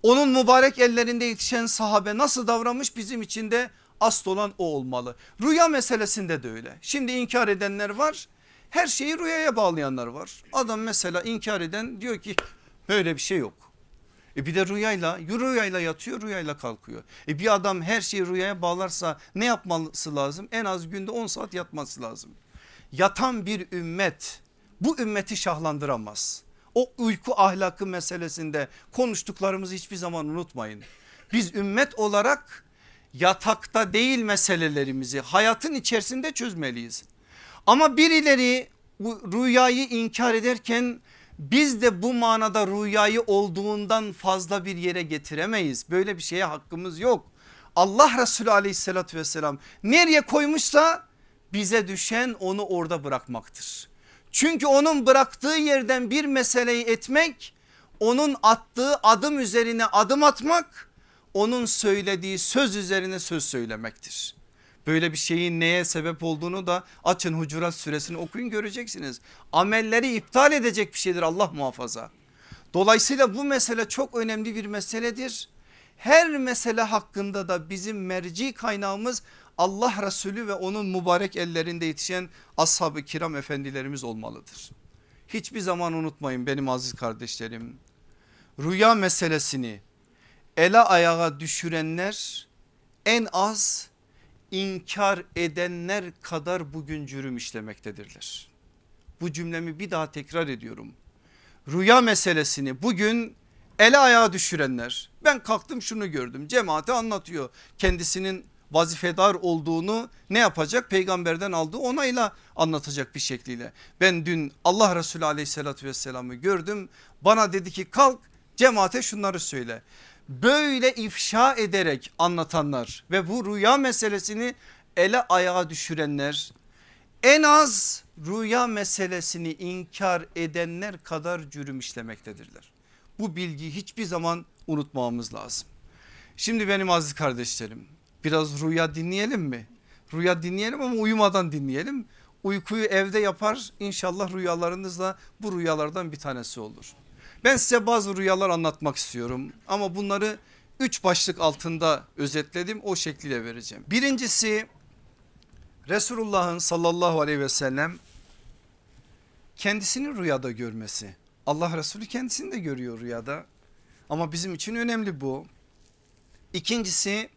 [SPEAKER 1] Onun mübarek ellerinde yetişen sahabe nasıl davranmış bizim için de asıl olan o olmalı. Rüya meselesinde de öyle. Şimdi inkar edenler var. Her şeyi rüyaya bağlayanlar var. Adam mesela inkar eden diyor ki böyle bir şey yok. E bir de rüyayla rüyayla yatıyor rüyayla kalkıyor. E bir adam her şeyi rüyaya bağlarsa ne yapması lazım? En az günde 10 saat yatması lazım. Yatan bir ümmet bu ümmeti şahlandıramaz. O uyku ahlakı meselesinde konuştuklarımızı hiçbir zaman unutmayın. Biz ümmet olarak yatakta değil meselelerimizi hayatın içerisinde çözmeliyiz. Ama birileri rüyayı inkar ederken biz de bu manada rüyayı olduğundan fazla bir yere getiremeyiz. Böyle bir şeye hakkımız yok. Allah Resulü aleyhissalatü vesselam nereye koymuşsa bize düşen onu orada bırakmaktır. Çünkü onun bıraktığı yerden bir meseleyi etmek onun attığı adım üzerine adım atmak onun söylediği söz üzerine söz söylemektir. Böyle bir şeyin neye sebep olduğunu da açın Hucurat suresini okuyun göreceksiniz. Amelleri iptal edecek bir şeydir Allah muhafaza. Dolayısıyla bu mesele çok önemli bir meseledir. Her mesele hakkında da bizim merci kaynağımız Allah Resulü ve onun mübarek ellerinde yetişen ashab-ı kiram efendilerimiz olmalıdır. Hiçbir zaman unutmayın benim aziz kardeşlerim. Rüya meselesini ele ayağa düşürenler en az inkar edenler kadar bugün cürüm işlemektedirler. Bu cümlemi bir daha tekrar ediyorum. Rüya meselesini bugün ele ayağa düşürenler ben kalktım şunu gördüm cemaate anlatıyor kendisinin vazifedar olduğunu ne yapacak peygamberden aldığı onayla anlatacak bir şekliyle. Ben dün Allah Resulü aleyhissalatü vesselam'ı gördüm bana dedi ki kalk cemaate şunları söyle böyle ifşa ederek anlatanlar ve bu rüya meselesini ele ayağa düşürenler en az rüya meselesini inkar edenler kadar cürüm işlemektedirler. Bu bilgiyi hiçbir zaman unutmamamız lazım. Şimdi benim aziz kardeşlerim biraz rüya dinleyelim mi? Rüya dinleyelim ama uyumadan dinleyelim. Uykuyu evde yapar inşallah rüyalarınız da bu rüyalardan bir tanesi olur. Ben size bazı rüyalar anlatmak istiyorum ama bunları üç başlık altında özetledim o şekliyle vereceğim. Birincisi Resulullah'ın sallallahu aleyhi ve sellem kendisini rüyada görmesi. Allah Resulü kendisini de görüyor rüyada ama bizim için önemli bu. İkincisi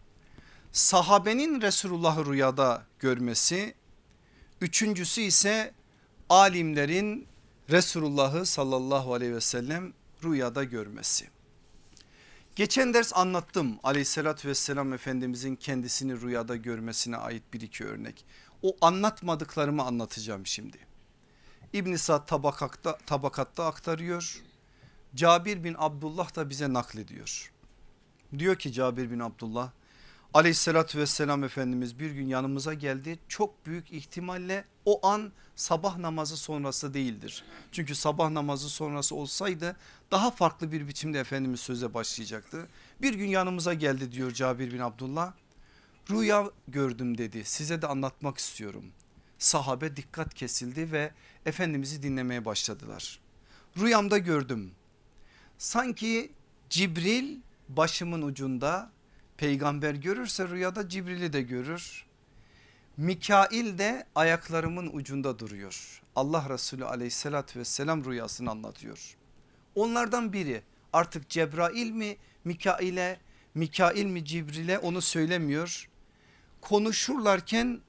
[SPEAKER 1] sahabenin Resulullah'ı rüyada görmesi. Üçüncüsü ise alimlerin Resulullah'ı sallallahu aleyhi ve sellem rüyada görmesi. Geçen ders anlattım aleyhissalatü vesselam efendimizin kendisini rüyada görmesine ait bir iki örnek. O anlatmadıklarımı anlatacağım şimdi. İbn Sa'd tabakatta, tabakatta aktarıyor. Cabir bin Abdullah da bize naklediyor. Diyor ki Cabir bin Abdullah aleyhissalatü vesselam Efendimiz bir gün yanımıza geldi. Çok büyük ihtimalle o an sabah namazı sonrası değildir. Çünkü sabah namazı sonrası olsaydı daha farklı bir biçimde Efendimiz söze başlayacaktı. Bir gün yanımıza geldi diyor Cabir bin Abdullah. Rüya gördüm dedi size de anlatmak istiyorum. Sahabe dikkat kesildi ve Efendimiz'i dinlemeye başladılar. Rüyamda gördüm. Sanki Cibril başımın ucunda peygamber görürse rüyada Cibril'i de görür. Mikail de ayaklarımın ucunda duruyor. Allah Resulü aleyhissalatü vesselam rüyasını anlatıyor. Onlardan biri artık Cebrail mi Mikail'e Mikail mi Cibril'e onu söylemiyor. Konuşurlarken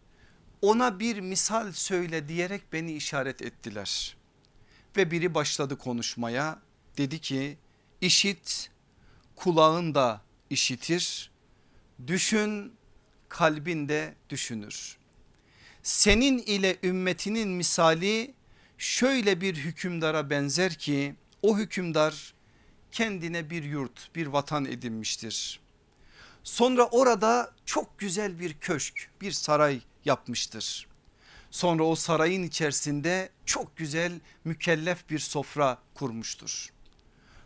[SPEAKER 1] ona bir misal söyle diyerek beni işaret ettiler. Ve biri başladı konuşmaya dedi ki işit kulağın da işitir düşün kalbinde düşünür. Senin ile ümmetinin misali şöyle bir hükümdara benzer ki o hükümdar kendine bir yurt bir vatan edinmiştir. Sonra orada çok güzel bir köşk bir saray yapmıştır. Sonra o sarayın içerisinde çok güzel mükellef bir sofra kurmuştur.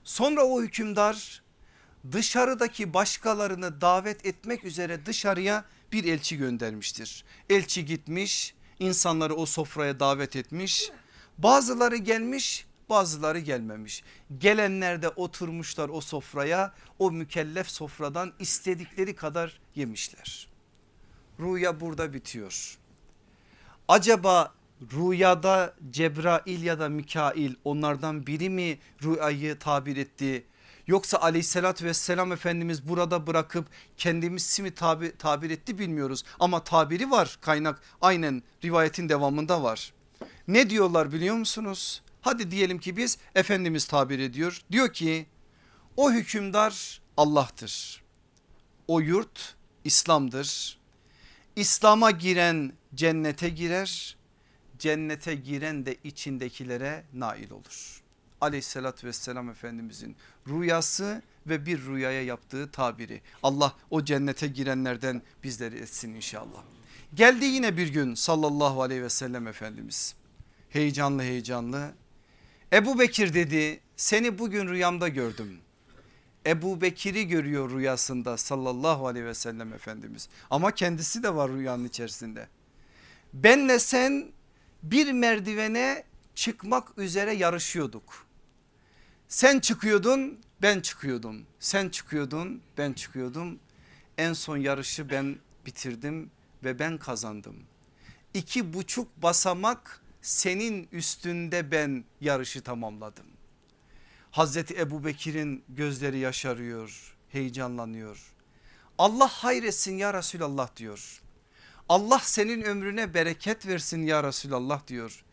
[SPEAKER 1] Sonra o hükümdar dışarıdaki başkalarını davet etmek üzere dışarıya bir elçi göndermiştir. Elçi gitmiş insanları o sofraya davet etmiş. Bazıları gelmiş bazıları gelmemiş. Gelenler de oturmuşlar o sofraya o mükellef sofradan istedikleri kadar yemişler. Rüya burada bitiyor. Acaba rüyada Cebrail ya da Mikail onlardan biri mi rüyayı tabir etti? Yoksa aleyhissalatü vesselam Efendimiz burada bırakıp kendimiz mi tabi, tabir etti bilmiyoruz. Ama tabiri var kaynak aynen rivayetin devamında var. Ne diyorlar biliyor musunuz? Hadi diyelim ki biz Efendimiz tabir ediyor. Diyor ki o hükümdar Allah'tır. O yurt İslam'dır. İslam'a giren cennete girer. Cennete giren de içindekilere nail olur. Aleyhissalatü vesselam Efendimizin rüyası ve bir rüyaya yaptığı tabiri. Allah o cennete girenlerden bizleri etsin inşallah. Geldi yine bir gün sallallahu aleyhi ve sellem Efendimiz. Heyecanlı heyecanlı. Ebu Bekir dedi seni bugün rüyamda gördüm. Ebu Bekir'i görüyor rüyasında sallallahu aleyhi ve sellem Efendimiz. Ama kendisi de var rüyanın içerisinde. Benle sen bir merdivene çıkmak üzere yarışıyorduk. Sen çıkıyordun ben çıkıyordum. Sen çıkıyordun ben çıkıyordum. En son yarışı ben bitirdim ve ben kazandım. İki buçuk basamak senin üstünde ben yarışı tamamladım. Hazreti Ebu Bekir'in gözleri yaşarıyor heyecanlanıyor. Allah hayretsin ya Resulallah diyor. Allah senin ömrüne bereket versin ya Resulallah diyor.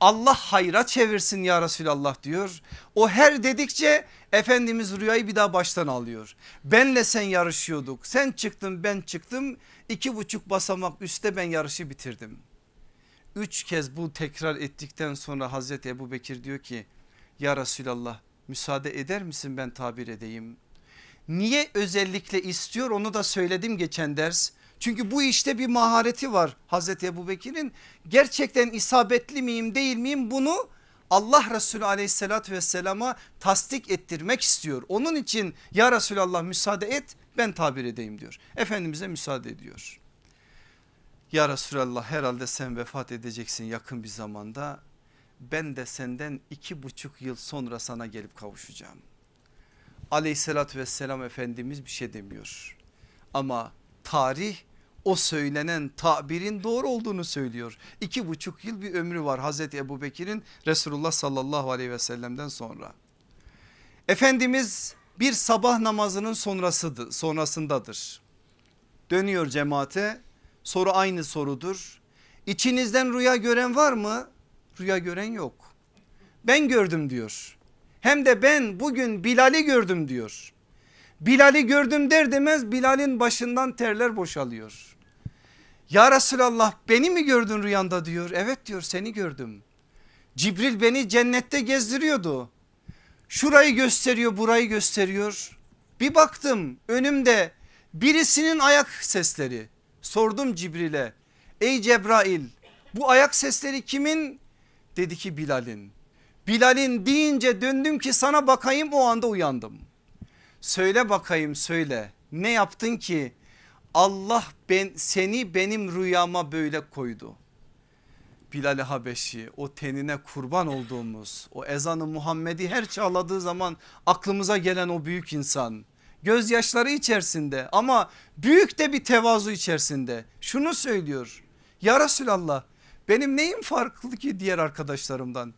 [SPEAKER 1] Allah hayra çevirsin ya Resulallah diyor. O her dedikçe Efendimiz rüyayı bir daha baştan alıyor. Benle sen yarışıyorduk sen çıktın ben çıktım iki buçuk basamak üstte ben yarışı bitirdim. Üç kez bu tekrar ettikten sonra Hazreti Ebu Bekir diyor ki ya Resulallah müsaade eder misin ben tabir edeyim. Niye özellikle istiyor onu da söyledim geçen ders. Çünkü bu işte bir mahareti var Hazreti Ebu Bekir'in. Gerçekten isabetli miyim değil miyim bunu Allah Resulü aleyhissalatü vesselama tasdik ettirmek istiyor. Onun için ya Resulallah müsaade et ben tabir edeyim diyor. Efendimiz'e müsaade ediyor. Ya Resulallah herhalde sen vefat edeceksin yakın bir zamanda. Ben de senden iki buçuk yıl sonra sana gelip kavuşacağım. Aleyhissalatü vesselam Efendimiz bir şey demiyor. Ama tarih o söylenen tabirin doğru olduğunu söylüyor. İki buçuk yıl bir ömrü var Hazreti Ebu Bekir'in Resulullah sallallahu aleyhi ve sellem'den sonra. Efendimiz bir sabah namazının sonrasıdır, sonrasındadır. Dönüyor cemaate soru aynı sorudur. İçinizden rüya gören var mı? Rüya gören yok. Ben gördüm diyor. Hem de ben bugün Bilal'i gördüm diyor. Bilal'i gördüm der demez Bilal'in başından terler boşalıyor. Ya Resulallah beni mi gördün rüyanda diyor. Evet diyor seni gördüm. Cibril beni cennette gezdiriyordu. Şurayı gösteriyor burayı gösteriyor. Bir baktım önümde birisinin ayak sesleri. Sordum Cibril'e ey Cebrail bu ayak sesleri kimin? Dedi ki Bilal'in. Bilal'in deyince döndüm ki sana bakayım o anda uyandım. Söyle bakayım söyle ne yaptın ki Allah ben seni benim rüyama böyle koydu. Bilal-i Habeşi o tenine kurban olduğumuz o ezanı Muhammed'i her çağladığı zaman aklımıza gelen o büyük insan. Gözyaşları içerisinde ama büyük de bir tevazu içerisinde. Şunu söylüyor ya Resulallah benim neyim farklı ki diğer arkadaşlarımdan?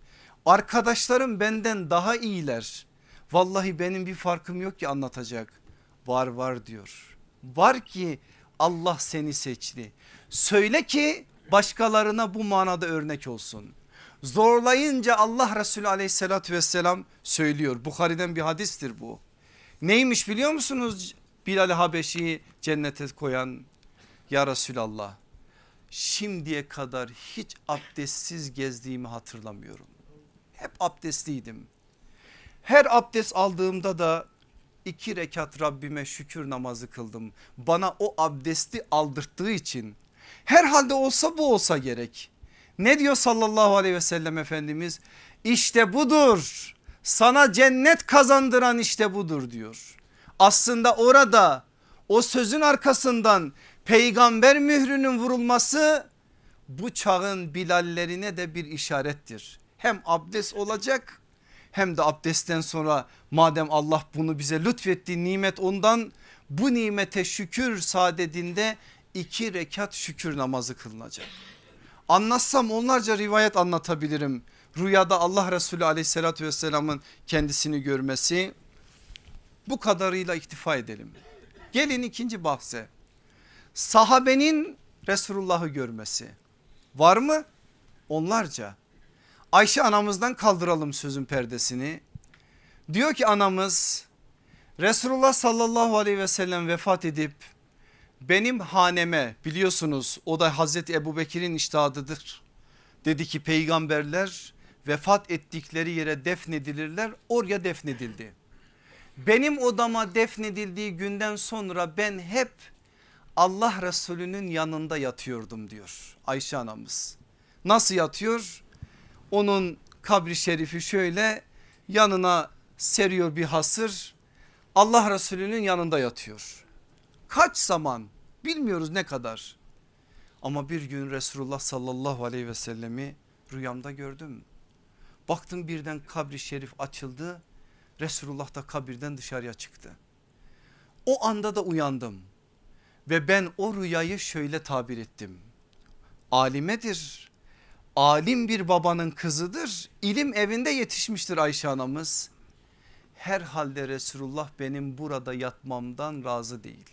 [SPEAKER 1] Arkadaşlarım benden daha iyiler. Vallahi benim bir farkım yok ki anlatacak. Var var diyor var ki Allah seni seçti. Söyle ki başkalarına bu manada örnek olsun. Zorlayınca Allah Resulü aleyhissalatü vesselam söylüyor. Bukhari'den bir hadistir bu. Neymiş biliyor musunuz Bilal Habeşi'yi cennete koyan? Ya Resulallah şimdiye kadar hiç abdestsiz gezdiğimi hatırlamıyorum. Hep abdestliydim. Her abdest aldığımda da iki rekat Rabbime şükür namazı kıldım. Bana o abdesti aldırttığı için Herhalde olsa bu olsa gerek. Ne diyor sallallahu aleyhi ve sellem Efendimiz? İşte budur sana cennet kazandıran işte budur diyor. Aslında orada o sözün arkasından peygamber mührünün vurulması bu çağın bilallerine de bir işarettir. Hem abdest olacak hem de abdestten sonra madem Allah bunu bize lütfetti nimet ondan bu nimete şükür saadetinde iki rekat şükür namazı kılınacak. Anlatsam onlarca rivayet anlatabilirim. Rüyada Allah Resulü aleyhissalatü vesselamın kendisini görmesi bu kadarıyla iktifa edelim. Gelin ikinci bahse sahabenin Resulullah'ı görmesi var mı? Onlarca. Ayşe anamızdan kaldıralım sözün perdesini. Diyor ki anamız Resulullah sallallahu aleyhi ve sellem vefat edip benim haneme biliyorsunuz o da Hazreti Ebu Bekir'in iştihadıdır. Dedi ki peygamberler vefat ettikleri yere defnedilirler oraya defnedildi. Benim odama defnedildiği günden sonra ben hep Allah Resulü'nün yanında yatıyordum diyor Ayşe anamız. Nasıl yatıyor? Onun kabri şerifi şöyle yanına seriyor bir hasır Allah Resulü'nün yanında yatıyor. Kaç zaman bilmiyoruz ne kadar ama bir gün Resulullah sallallahu aleyhi ve sellemi rüyamda gördüm. Baktım birden kabri şerif açıldı Resulullah da kabirden dışarıya çıktı. O anda da uyandım ve ben o rüyayı şöyle tabir ettim. Alimedir, alim bir babanın kızıdır, ilim evinde yetişmiştir Ayşe anamız. Herhalde Resulullah benim burada yatmamdan razı değil.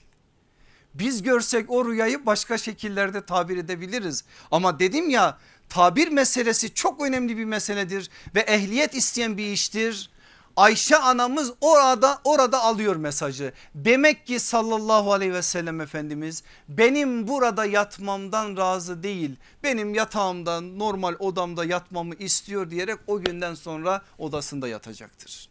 [SPEAKER 1] Biz görsek o rüyayı başka şekillerde tabir edebiliriz. Ama dedim ya tabir meselesi çok önemli bir meseledir ve ehliyet isteyen bir iştir. Ayşe anamız orada orada alıyor mesajı. Demek ki sallallahu aleyhi ve sellem Efendimiz benim burada yatmamdan razı değil. Benim yatağımda normal odamda yatmamı istiyor diyerek o günden sonra odasında yatacaktır.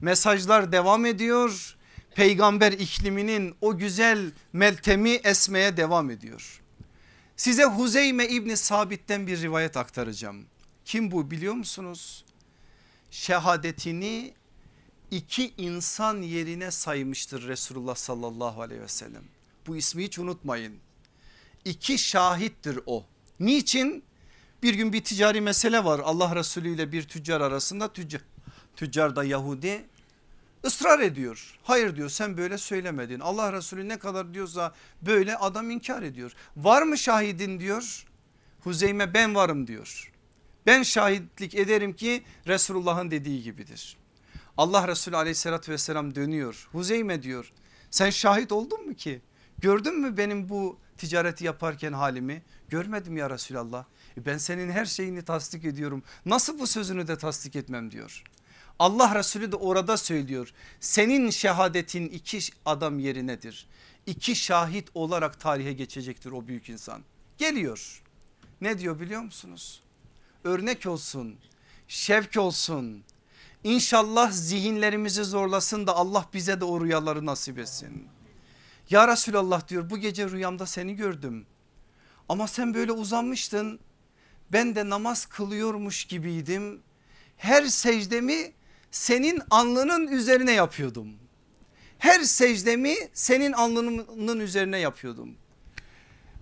[SPEAKER 1] Mesajlar devam ediyor. Peygamber ikliminin o güzel meltemi esmeye devam ediyor. Size Huzeyme İbni Sabit'ten bir rivayet aktaracağım. Kim bu biliyor musunuz? Şehadetini iki insan yerine saymıştır Resulullah sallallahu aleyhi ve sellem. Bu ismi hiç unutmayın. İki şahittir o. Niçin? Bir gün bir ticari mesele var Allah Resulü ile bir tüccar arasında tüccar, tüccar da Yahudi ısrar ediyor. Hayır diyor sen böyle söylemedin. Allah Resulü ne kadar diyorsa böyle adam inkar ediyor. Var mı şahidin diyor. Huzeyme ben varım diyor. Ben şahitlik ederim ki Resulullah'ın dediği gibidir. Allah Resulü aleyhissalatü vesselam dönüyor. Huzeyme diyor sen şahit oldun mu ki? Gördün mü benim bu ticareti yaparken halimi? Görmedim ya Resulallah. E ben senin her şeyini tasdik ediyorum. Nasıl bu sözünü de tasdik etmem diyor. Allah Resulü de orada söylüyor. Senin şehadetin iki adam yerinedir. İki şahit olarak tarihe geçecektir o büyük insan. Geliyor. Ne diyor biliyor musunuz? Örnek olsun, şevk olsun. İnşallah zihinlerimizi zorlasın da Allah bize de o rüyaları nasip etsin. Ya Resulallah diyor bu gece rüyamda seni gördüm. Ama sen böyle uzanmıştın. Ben de namaz kılıyormuş gibiydim. Her secdemi senin alnının üzerine yapıyordum. Her secdemi senin alnının üzerine yapıyordum.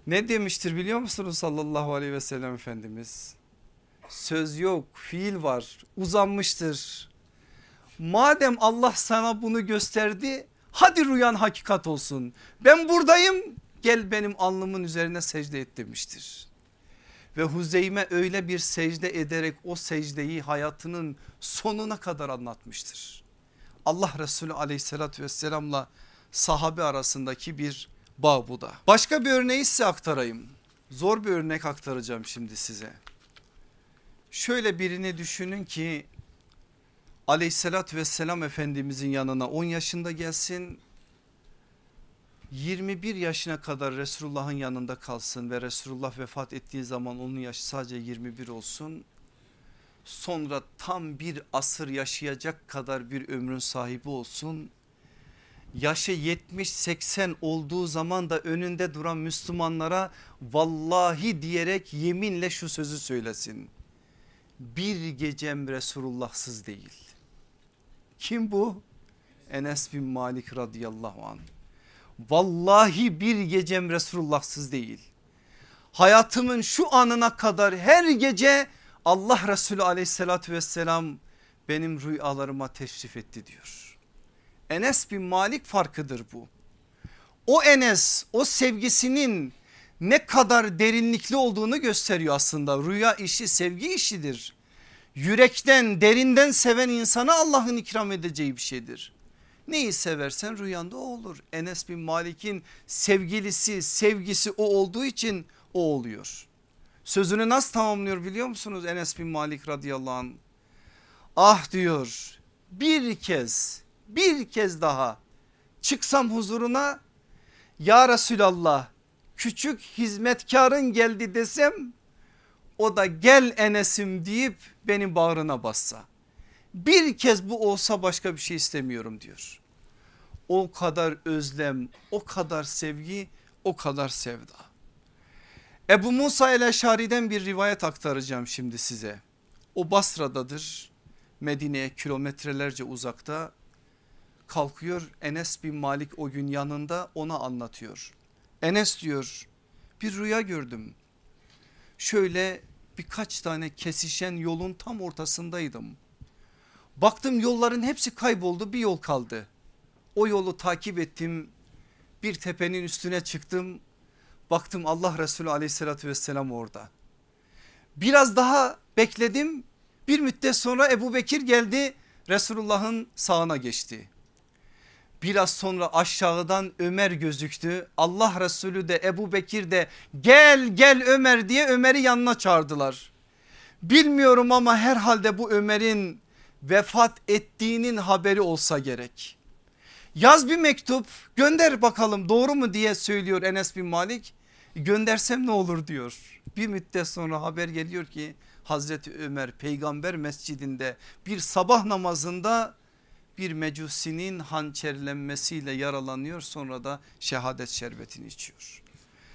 [SPEAKER 1] Ne demiştir biliyor musunuz sallallahu aleyhi ve sellem Efendimiz? Söz yok fiil var uzanmıştır. Madem Allah sana bunu gösterdi hadi rüyan hakikat olsun. Ben buradayım gel benim alnımın üzerine secde et demiştir. Ve Huzeyme öyle bir secde ederek o secdeyi hayatının sonuna kadar anlatmıştır. Allah Resulü aleyhissalatü vesselamla sahabe arasındaki bir bağ bu da. Başka bir örneği size aktarayım. Zor bir örnek aktaracağım şimdi size. Şöyle birini düşünün ki aleyhissalatü vesselam efendimizin yanına 10 yaşında gelsin 21 yaşına kadar Resulullah'ın yanında kalsın ve Resulullah vefat ettiği zaman onun yaşı sadece 21 olsun. Sonra tam bir asır yaşayacak kadar bir ömrün sahibi olsun. yaşı 70-80 olduğu zaman da önünde duran Müslümanlara vallahi diyerek yeminle şu sözü söylesin. Bir gecem Resulullahsız değil. Kim bu? Enes bin Malik radıyallahu anh. Vallahi bir gecem Resulullahsız değil. Hayatımın şu anına kadar her gece Allah Resulü aleyhissalatü vesselam benim rüyalarıma teşrif etti diyor. Enes bin Malik farkıdır bu. O Enes o sevgisinin ne kadar derinlikli olduğunu gösteriyor aslında. Rüya işi sevgi işidir. Yürekten derinden seven insana Allah'ın ikram edeceği bir şeydir. Neyi seversen rüyanda o olur. Enes bin Malik'in sevgilisi sevgisi o olduğu için o oluyor. Sözünü nasıl tamamlıyor biliyor musunuz Enes bin Malik radıyallahu anh? Ah diyor bir kez bir kez daha çıksam huzuruna ya Resulallah küçük hizmetkarın geldi desem o da gel Enes'im deyip benim bağrına bassa. Bir kez bu olsa başka bir şey istemiyorum diyor. O kadar özlem, o kadar sevgi, o kadar sevda. Ebu Musa el Eşari'den bir rivayet aktaracağım şimdi size. O Basra'dadır. Medine'ye kilometrelerce uzakta kalkıyor Enes bin Malik o gün yanında ona anlatıyor. Enes diyor bir rüya gördüm. Şöyle birkaç tane kesişen yolun tam ortasındaydım. Baktım yolların hepsi kayboldu bir yol kaldı. O yolu takip ettim bir tepenin üstüne çıktım. Baktım Allah Resulü aleyhissalatü vesselam orada. Biraz daha bekledim bir müddet sonra Ebu Bekir geldi Resulullah'ın sağına geçti. Biraz sonra aşağıdan Ömer gözüktü. Allah Resulü de Ebu Bekir de gel gel Ömer diye Ömer'i yanına çağırdılar. Bilmiyorum ama herhalde bu Ömer'in vefat ettiğinin haberi olsa gerek. Yaz bir mektup gönder bakalım doğru mu diye söylüyor Enes bin Malik. Göndersem ne olur diyor. Bir müddet sonra haber geliyor ki Hazreti Ömer peygamber mescidinde bir sabah namazında bir mecusinin hançerlenmesiyle yaralanıyor sonra da şehadet şerbetini içiyor.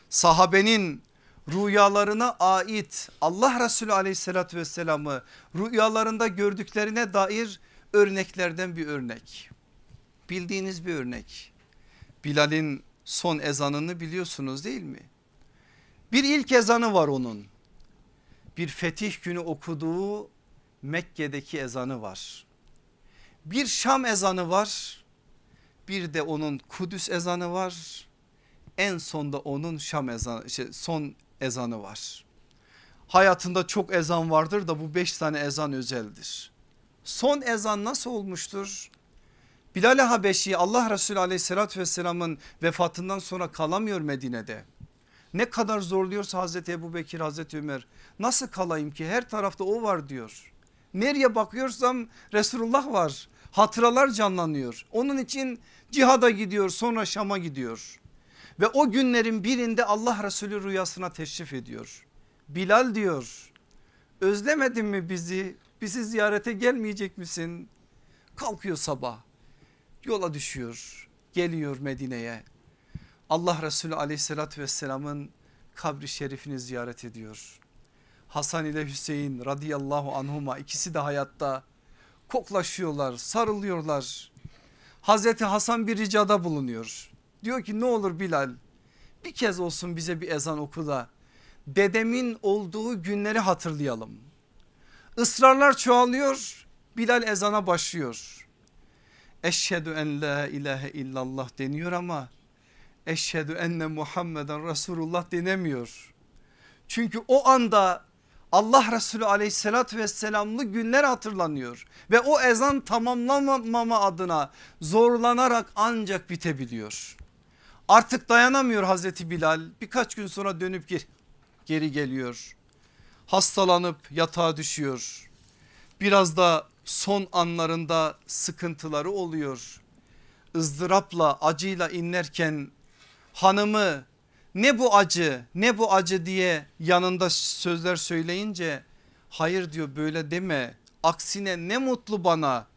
[SPEAKER 1] Sahabenin rüyalarına ait Allah Resulü aleyhissalatü vesselamı rüyalarında gördüklerine dair örneklerden bir örnek. Bildiğiniz bir örnek. Bilal'in son ezanını biliyorsunuz değil mi? Bir ilk ezanı var onun. Bir fetih günü okuduğu Mekke'deki ezanı var. Bir Şam ezanı var. Bir de onun Kudüs ezanı var. En sonda onun Şam ezanı, şey, son ezanı var. Hayatında çok ezan vardır da bu beş tane ezan özeldir. Son ezan nasıl olmuştur? Bilal-i Habeşi Allah Resulü aleyhissalatü vesselamın vefatından sonra kalamıyor Medine'de. Ne kadar zorluyorsa Hazreti Ebu Bekir Hazreti Ömer nasıl kalayım ki her tarafta o var diyor. Nereye bakıyorsam Resulullah var hatıralar canlanıyor. Onun için cihada gidiyor sonra Şam'a gidiyor. Ve o günlerin birinde Allah Resulü rüyasına teşrif ediyor. Bilal diyor özlemedin mi bizi bizi ziyarete gelmeyecek misin? Kalkıyor sabah yola düşüyor geliyor Medine'ye. Allah Resulü aleyhissalatü vesselamın kabri şerifini ziyaret ediyor. Hasan ile Hüseyin radıyallahu anhuma ikisi de hayatta koklaşıyorlar sarılıyorlar. Hazreti Hasan bir ricada bulunuyor. Diyor ki ne olur Bilal bir kez olsun bize bir ezan oku da dedemin olduğu günleri hatırlayalım. Israrlar çoğalıyor Bilal ezana başlıyor. Eşhedü en la ilahe illallah deniyor ama eşhedü enne Muhammeden Resulullah denemiyor. Çünkü o anda Allah Resulü aleyhissalatü vesselamlı günler hatırlanıyor. Ve o ezan tamamlamama adına zorlanarak ancak bitebiliyor. Artık dayanamıyor Hazreti Bilal birkaç gün sonra dönüp geri, geri geliyor. Hastalanıp yatağa düşüyor. Biraz da son anlarında sıkıntıları oluyor. ızdırapla acıyla inlerken hanımı ne bu acı ne bu acı diye yanında sözler söyleyince hayır diyor böyle deme aksine ne mutlu bana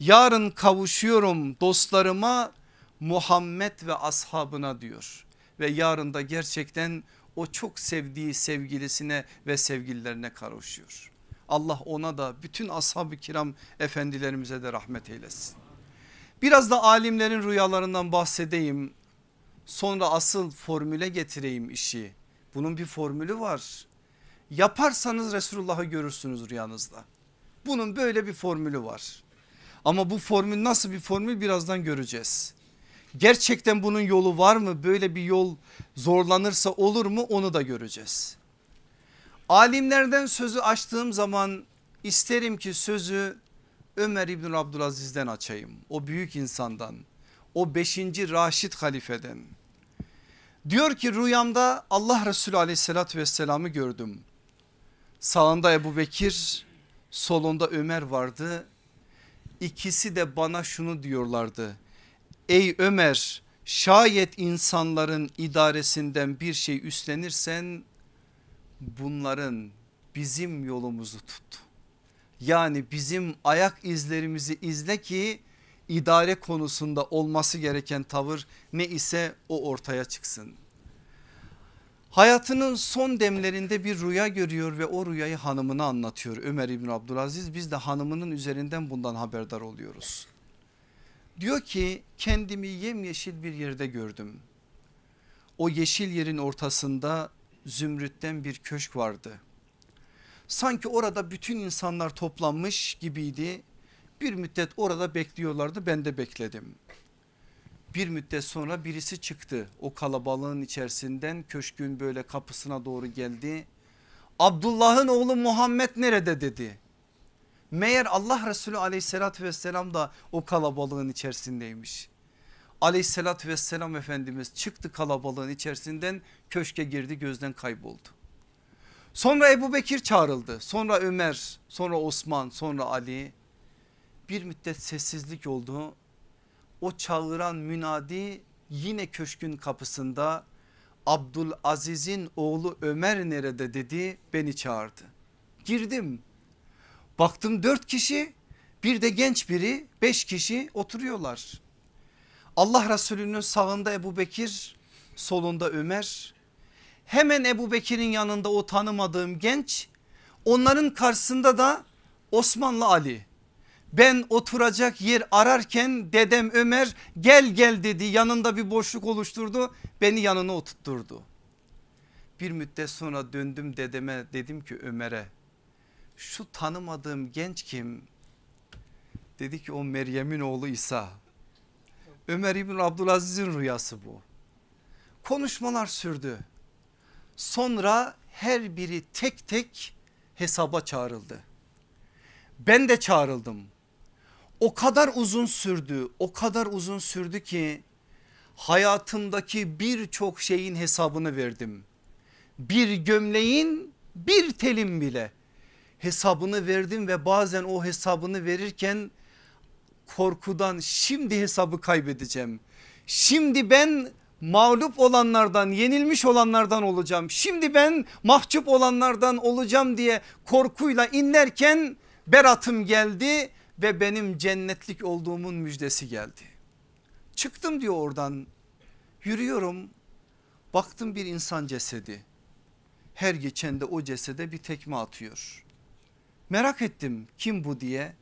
[SPEAKER 1] yarın kavuşuyorum dostlarıma Muhammed ve ashabına diyor. Ve yarın da gerçekten o çok sevdiği sevgilisine ve sevgililerine kavuşuyor. Allah ona da bütün ashab-ı kiram efendilerimize de rahmet eylesin. Biraz da alimlerin rüyalarından bahsedeyim. Sonra asıl formüle getireyim işi. Bunun bir formülü var. Yaparsanız Resulullah'ı görürsünüz rüyanızda. Bunun böyle bir formülü var. Ama bu formül nasıl bir formül birazdan göreceğiz. Gerçekten bunun yolu var mı? Böyle bir yol zorlanırsa olur mu onu da göreceğiz. Alimlerden sözü açtığım zaman isterim ki sözü Ömer İbn Abdülaziz'den açayım. O büyük insandan, o 5. Raşid halifeden. Diyor ki rüyamda Allah Resulü aleyhissalatü vesselam'ı gördüm. Sağında Ebu Bekir, solunda Ömer vardı. İkisi de bana şunu diyorlardı. Ey Ömer şayet insanların idaresinden bir şey üstlenirsen bunların bizim yolumuzu tut. Yani bizim ayak izlerimizi izle ki idare konusunda olması gereken tavır ne ise o ortaya çıksın. Hayatının son demlerinde bir rüya görüyor ve o rüyayı hanımına anlatıyor Ömer İbn Abdülaziz. Biz de hanımının üzerinden bundan haberdar oluyoruz. Diyor ki kendimi yemyeşil bir yerde gördüm. O yeşil yerin ortasında zümrütten bir köşk vardı. Sanki orada bütün insanlar toplanmış gibiydi. Bir müddet orada bekliyorlardı ben de bekledim. Bir müddet sonra birisi çıktı o kalabalığın içerisinden köşkün böyle kapısına doğru geldi. Abdullah'ın oğlu Muhammed nerede dedi. Meğer Allah Resulü aleyhissalatü vesselam da o kalabalığın içerisindeymiş. Aleyhissalatü vesselam Efendimiz çıktı kalabalığın içerisinden köşke girdi gözden kayboldu. Sonra Ebu Bekir çağrıldı sonra Ömer sonra Osman sonra Ali bir müddet sessizlik oldu. O çağıran münadi yine köşkün kapısında Abdülaziz'in oğlu Ömer nerede dedi beni çağırdı. Girdim baktım dört kişi bir de genç biri beş kişi oturuyorlar. Allah Resulü'nün sağında Ebu Bekir solunda Ömer hemen Ebu Bekir'in yanında o tanımadığım genç onların karşısında da Osmanlı Ali. Ben oturacak yer ararken dedem Ömer gel gel dedi yanında bir boşluk oluşturdu beni yanına oturtturdu. Bir müddet sonra döndüm dedeme dedim ki Ömer'e şu tanımadığım genç kim? Dedi ki o Meryem'in oğlu İsa. Ömer İbn Abdülaziz'in rüyası bu. Konuşmalar sürdü. Sonra her biri tek tek hesaba çağrıldı. Ben de çağrıldım. O kadar uzun sürdü o kadar uzun sürdü ki hayatımdaki birçok şeyin hesabını verdim. Bir gömleğin bir telim bile hesabını verdim ve bazen o hesabını verirken korkudan şimdi hesabı kaybedeceğim. Şimdi ben mağlup olanlardan yenilmiş olanlardan olacağım. Şimdi ben mahcup olanlardan olacağım diye korkuyla inlerken beratım geldi ve benim cennetlik olduğumun müjdesi geldi. Çıktım diyor oradan yürüyorum baktım bir insan cesedi. Her geçen de o cesede bir tekme atıyor. Merak ettim kim bu diye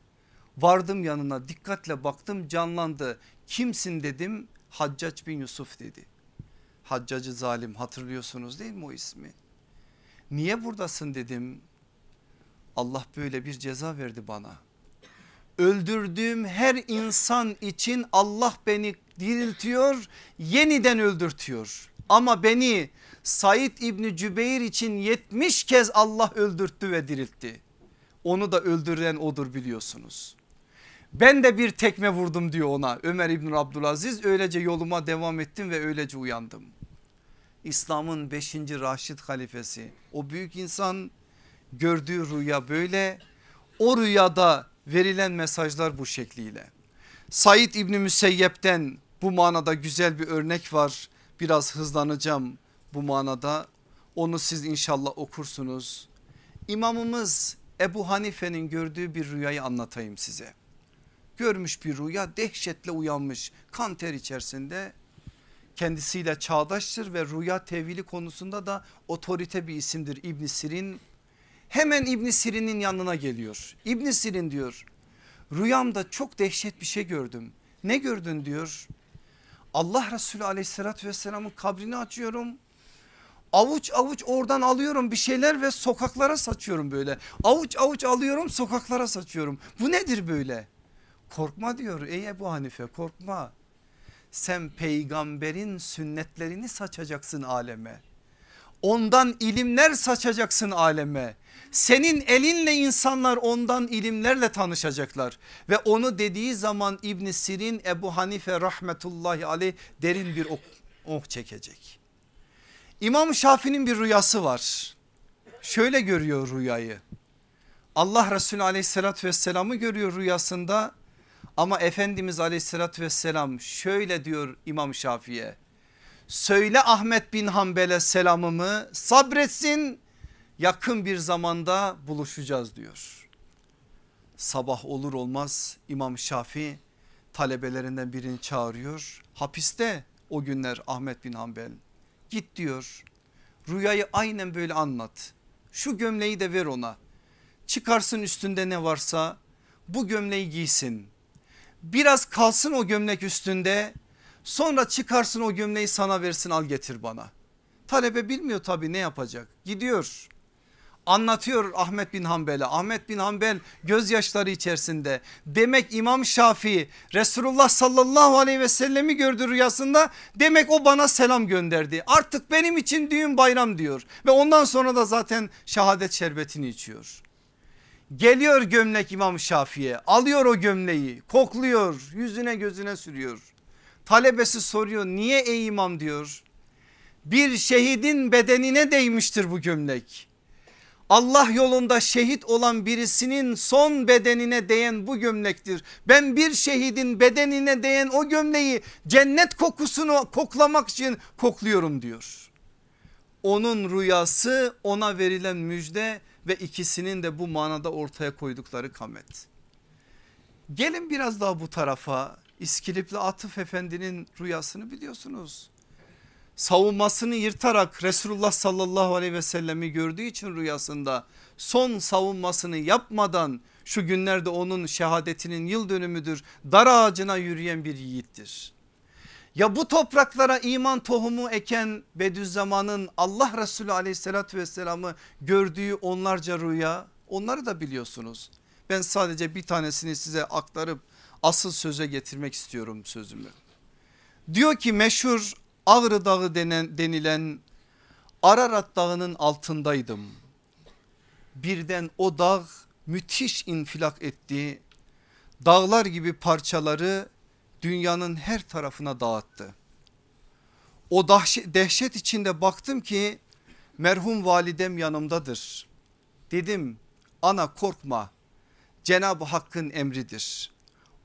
[SPEAKER 1] vardım yanına dikkatle baktım canlandı. Kimsin dedim Haccac bin Yusuf dedi. Haccacı zalim hatırlıyorsunuz değil mi o ismi? Niye buradasın dedim. Allah böyle bir ceza verdi bana. Öldürdüğüm her insan için Allah beni diriltiyor yeniden öldürtüyor. Ama beni Said İbni Cübeyr için 70 kez Allah öldürttü ve diriltti. Onu da öldüren odur biliyorsunuz. Ben de bir tekme vurdum diyor ona Ömer İbn Abdülaziz öylece yoluma devam ettim ve öylece uyandım. İslam'ın 5. Raşid halifesi o büyük insan gördüğü rüya böyle o rüyada verilen mesajlar bu şekliyle. Said İbni Müseyyep'ten bu manada güzel bir örnek var biraz hızlanacağım bu manada onu siz inşallah okursunuz. İmamımız Ebu Hanife'nin gördüğü bir rüyayı anlatayım size. görmüş bir rüya dehşetle uyanmış kan ter içerisinde kendisiyle çağdaştır ve rüya tevili konusunda da otorite bir isimdir İbn Sirin. Hemen İbn Sirin'in yanına geliyor. İbn Sirin diyor rüyamda çok dehşet bir şey gördüm. Ne gördün diyor. Allah Resulü aleyhissalatü vesselamın kabrini açıyorum. Avuç avuç oradan alıyorum bir şeyler ve sokaklara saçıyorum böyle. Avuç avuç alıyorum sokaklara saçıyorum. Bu nedir böyle? Korkma diyor ey Ebu Hanife korkma. Sen peygamberin sünnetlerini saçacaksın aleme. Ondan ilimler saçacaksın aleme. Senin elinle insanlar ondan ilimlerle tanışacaklar. Ve onu dediği zaman İbn Sirin Ebu Hanife rahmetullahi aleyh derin bir oh, oh çekecek. İmam Şafii'nin bir rüyası var. Şöyle görüyor rüyayı. Allah Resulü aleyhissalatü vesselam'ı görüyor rüyasında. Ama Efendimiz aleyhissalatü vesselam şöyle diyor İmam Şafii'ye. Söyle Ahmet bin Hanbel'e selamımı sabretsin yakın bir zamanda buluşacağız diyor. Sabah olur olmaz İmam Şafii talebelerinden birini çağırıyor. Hapiste o günler Ahmet bin Hanbel. Git diyor rüyayı aynen böyle anlat. Şu gömleği de ver ona. Çıkarsın üstünde ne varsa bu gömleği giysin. Biraz kalsın o gömlek üstünde sonra çıkarsın o gömleği sana versin al getir bana. Talebe bilmiyor tabii ne yapacak gidiyor anlatıyor Ahmet bin Hanbel'e. Ahmet bin Hanbel gözyaşları içerisinde. Demek İmam Şafii Resulullah sallallahu aleyhi ve sellemi gördü rüyasında. Demek o bana selam gönderdi. Artık benim için düğün bayram diyor. Ve ondan sonra da zaten şehadet şerbetini içiyor. Geliyor gömlek İmam Şafii'ye alıyor o gömleği kokluyor yüzüne gözüne sürüyor. Talebesi soruyor niye ey imam diyor. Bir şehidin bedenine değmiştir bu gömlek. Allah yolunda şehit olan birisinin son bedenine değen bu gömlektir. Ben bir şehidin bedenine değen o gömleği cennet kokusunu koklamak için kokluyorum diyor. Onun rüyası ona verilen müjde ve ikisinin de bu manada ortaya koydukları kamet. Gelin biraz daha bu tarafa İskilipli Atıf Efendi'nin rüyasını biliyorsunuz savunmasını yırtarak Resulullah sallallahu aleyhi ve sellemi gördüğü için rüyasında son savunmasını yapmadan şu günlerde onun şehadetinin yıl dönümüdür dar ağacına yürüyen bir yiğittir. Ya bu topraklara iman tohumu eken Bediüzzaman'ın Allah Resulü aleyhissalatü vesselamı gördüğü onlarca rüya onları da biliyorsunuz. Ben sadece bir tanesini size aktarıp asıl söze getirmek istiyorum sözümü. Diyor ki meşhur Ağrı Dağı denen, denilen Ararat Dağı'nın altındaydım. Birden o dağ müthiş infilak etti. Dağlar gibi parçaları dünyanın her tarafına dağıttı. O dehşet, dehşet içinde baktım ki merhum validem yanımdadır. Dedim ana korkma Cenab-ı Hakk'ın emridir.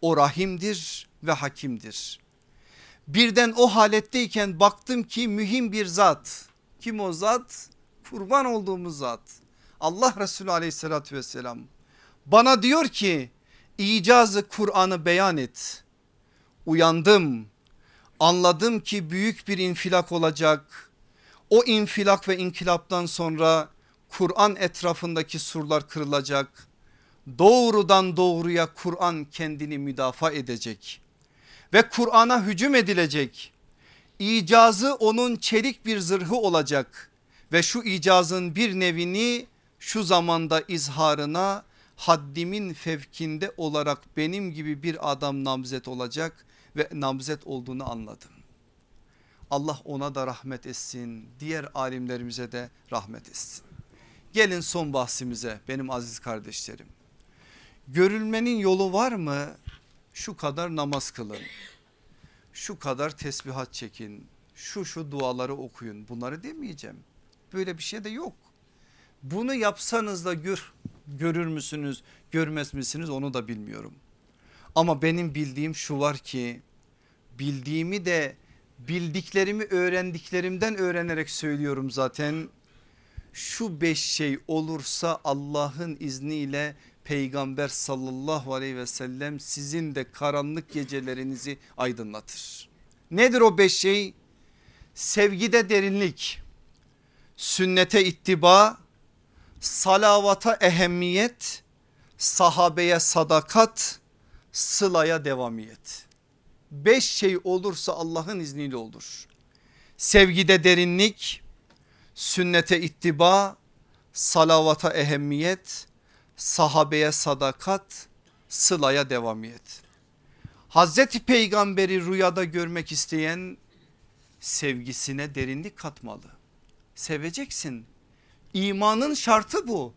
[SPEAKER 1] O rahimdir ve hakimdir. Birden o haletteyken baktım ki mühim bir zat. Kim o zat? Kurban olduğumuz zat. Allah Resulü aleyhissalatü vesselam bana diyor ki icazı Kur'an'ı beyan et. Uyandım anladım ki büyük bir infilak olacak. O infilak ve inkılaptan sonra Kur'an etrafındaki surlar kırılacak. Doğrudan doğruya Kur'an kendini müdafaa edecek ve Kur'an'a hücum edilecek. İcazı onun çelik bir zırhı olacak ve şu icazın bir nevini şu zamanda izharına haddimin fevkinde olarak benim gibi bir adam namzet olacak ve namzet olduğunu anladım. Allah ona da rahmet etsin diğer alimlerimize de rahmet etsin. Gelin son bahsimize benim aziz kardeşlerim. Görülmenin yolu var mı? şu kadar namaz kılın. Şu kadar tesbihat çekin. Şu şu duaları okuyun. Bunları demeyeceğim. Böyle bir şey de yok. Bunu yapsanız da gör, görür müsünüz görmez misiniz onu da bilmiyorum. Ama benim bildiğim şu var ki bildiğimi de bildiklerimi öğrendiklerimden öğrenerek söylüyorum zaten. Şu beş şey olursa Allah'ın izniyle Peygamber sallallahu aleyhi ve sellem sizin de karanlık gecelerinizi aydınlatır. Nedir o beş şey? Sevgide derinlik, sünnete ittiba, salavata ehemmiyet, sahabeye sadakat, sılaya devamiyet. Beş şey olursa Allah'ın izniyle olur. Sevgide derinlik, sünnete ittiba, salavata ehemmiyet, sahabeye sadakat, sılaya devamiyet. Hazreti Peygamberi rüyada görmek isteyen sevgisine derinlik katmalı. Seveceksin. İmanın şartı bu.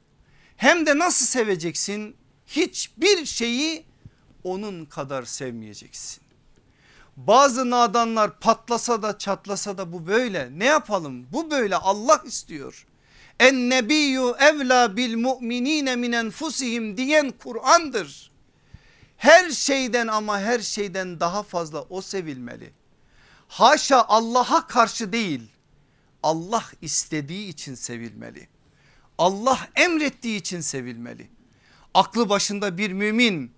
[SPEAKER 1] Hem de nasıl seveceksin? Hiçbir şeyi onun kadar sevmeyeceksin. Bazı nadanlar patlasa da çatlasa da bu böyle. Ne yapalım? Bu böyle Allah istiyor. En nebiyyü evla bil mu'minine min enfusihim diyen Kur'an'dır. Her şeyden ama her şeyden daha fazla o sevilmeli. Haşa Allah'a karşı değil Allah istediği için sevilmeli. Allah emrettiği için sevilmeli. Aklı başında bir mümin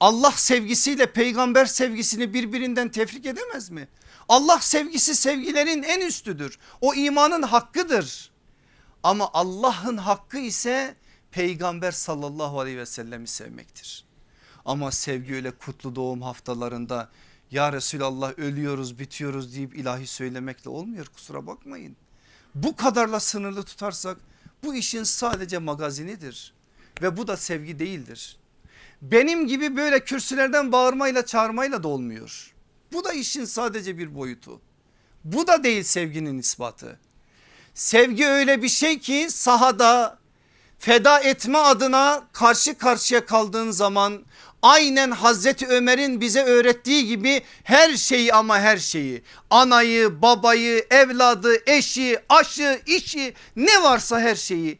[SPEAKER 1] Allah sevgisiyle peygamber sevgisini birbirinden tefrik edemez mi? Allah sevgisi sevgilerin en üstüdür. O imanın hakkıdır. Ama Allah'ın hakkı ise peygamber sallallahu aleyhi ve sellemi sevmektir. Ama sevgi öyle kutlu doğum haftalarında ya Resulallah ölüyoruz bitiyoruz deyip ilahi söylemekle olmuyor kusura bakmayın. Bu kadarla sınırlı tutarsak bu işin sadece magazinidir ve bu da sevgi değildir. Benim gibi böyle kürsülerden bağırmayla çağırmayla da olmuyor. Bu da işin sadece bir boyutu. Bu da değil sevginin ispatı. Sevgi öyle bir şey ki sahada feda etme adına karşı karşıya kaldığın zaman aynen Hazreti Ömer'in bize öğrettiği gibi her şeyi ama her şeyi anayı babayı evladı eşi aşı işi ne varsa her şeyi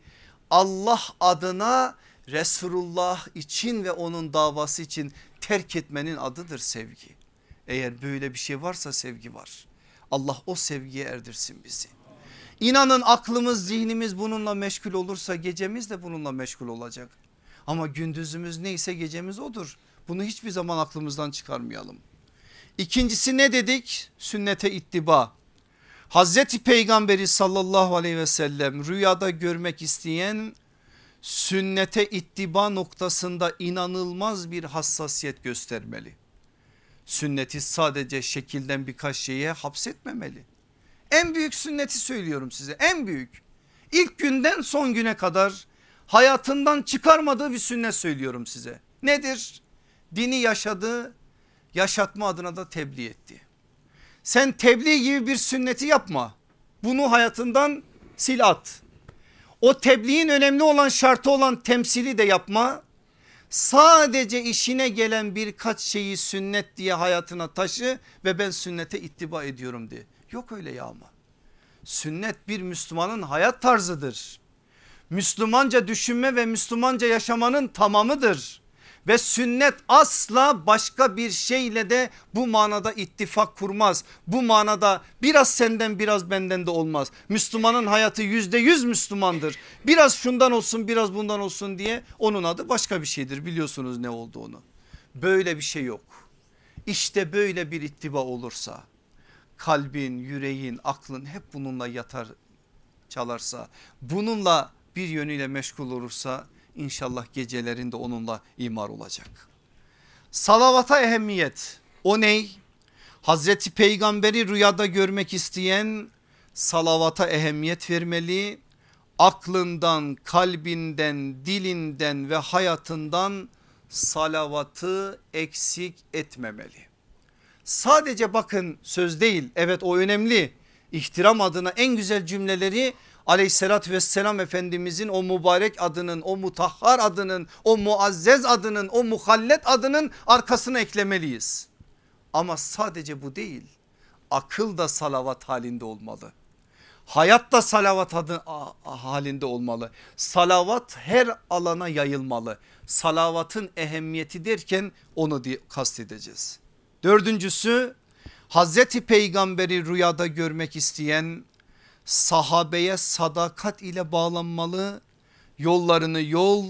[SPEAKER 1] Allah adına Resulullah için ve onun davası için terk etmenin adıdır sevgi. Eğer böyle bir şey varsa sevgi var. Allah o sevgiye erdirsin bizi. İnanın aklımız zihnimiz bununla meşgul olursa gecemiz de bununla meşgul olacak. Ama gündüzümüz neyse gecemiz odur. Bunu hiçbir zaman aklımızdan çıkarmayalım. İkincisi ne dedik? Sünnete ittiba. Hazreti Peygamberi sallallahu aleyhi ve sellem rüyada görmek isteyen sünnete ittiba noktasında inanılmaz bir hassasiyet göstermeli. Sünneti sadece şekilden birkaç şeye hapsetmemeli. En büyük sünneti söylüyorum size en büyük. İlk günden son güne kadar hayatından çıkarmadığı bir sünnet söylüyorum size. Nedir? Dini yaşadı, yaşatma adına da tebliğ etti. Sen tebliğ gibi bir sünneti yapma. Bunu hayatından sil at. O tebliğin önemli olan şartı olan temsili de yapma. Sadece işine gelen birkaç şeyi sünnet diye hayatına taşı ve ben sünnete ittiba ediyorum diye. Yok öyle yağma. Sünnet bir Müslümanın hayat tarzıdır. Müslümanca düşünme ve Müslümanca yaşamanın tamamıdır ve sünnet asla başka bir şeyle de bu manada ittifak kurmaz. Bu manada biraz senden biraz benden de olmaz. Müslümanın hayatı yüzde yüz Müslümandır. Biraz şundan olsun biraz bundan olsun diye onun adı başka bir şeydir biliyorsunuz ne olduğunu. Böyle bir şey yok. İşte böyle bir ittiba olursa kalbin, yüreğin, aklın hep bununla yatar çalarsa bununla bir yönüyle meşgul olursa İnşallah gecelerinde onunla imar olacak. Salavata ehemmiyet o ney? Hazreti Peygamberi rüyada görmek isteyen salavata ehemmiyet vermeli. Aklından, kalbinden, dilinden ve hayatından salavatı eksik etmemeli. Sadece bakın söz değil evet o önemli. İhtiram adına en güzel cümleleri aleyhissalatü vesselam efendimizin o mübarek adının o mutahhar adının o muazzez adının o muhallet adının arkasına eklemeliyiz. Ama sadece bu değil akıl da salavat halinde olmalı. Hayat da salavat adı, halinde olmalı. Salavat her alana yayılmalı. Salavatın ehemmiyeti derken onu kastedeceğiz. Dördüncüsü Hazreti Peygamberi rüyada görmek isteyen sahabeye sadakat ile bağlanmalı. Yollarını yol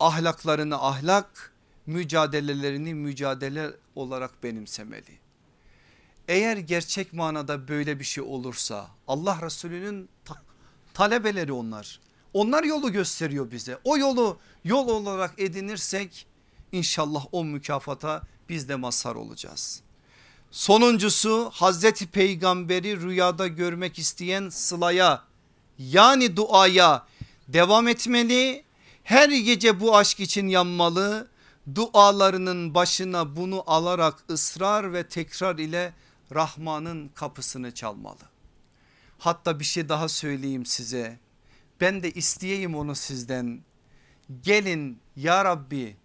[SPEAKER 1] ahlaklarını ahlak, mücadelelerini mücadele olarak benimsemeli. Eğer gerçek manada böyle bir şey olursa Allah Resulü'nün ta talebeleri onlar. Onlar yolu gösteriyor bize. O yolu yol olarak edinirsek inşallah o mükafata biz de mazhar olacağız. Sonuncusu Hazreti Peygamberi rüyada görmek isteyen sılaya yani duaya devam etmeli. Her gece bu aşk için yanmalı. Dualarının başına bunu alarak ısrar ve tekrar ile Rahman'ın kapısını çalmalı. Hatta bir şey daha söyleyeyim size. Ben de isteyeyim onu sizden. Gelin ya Rabbi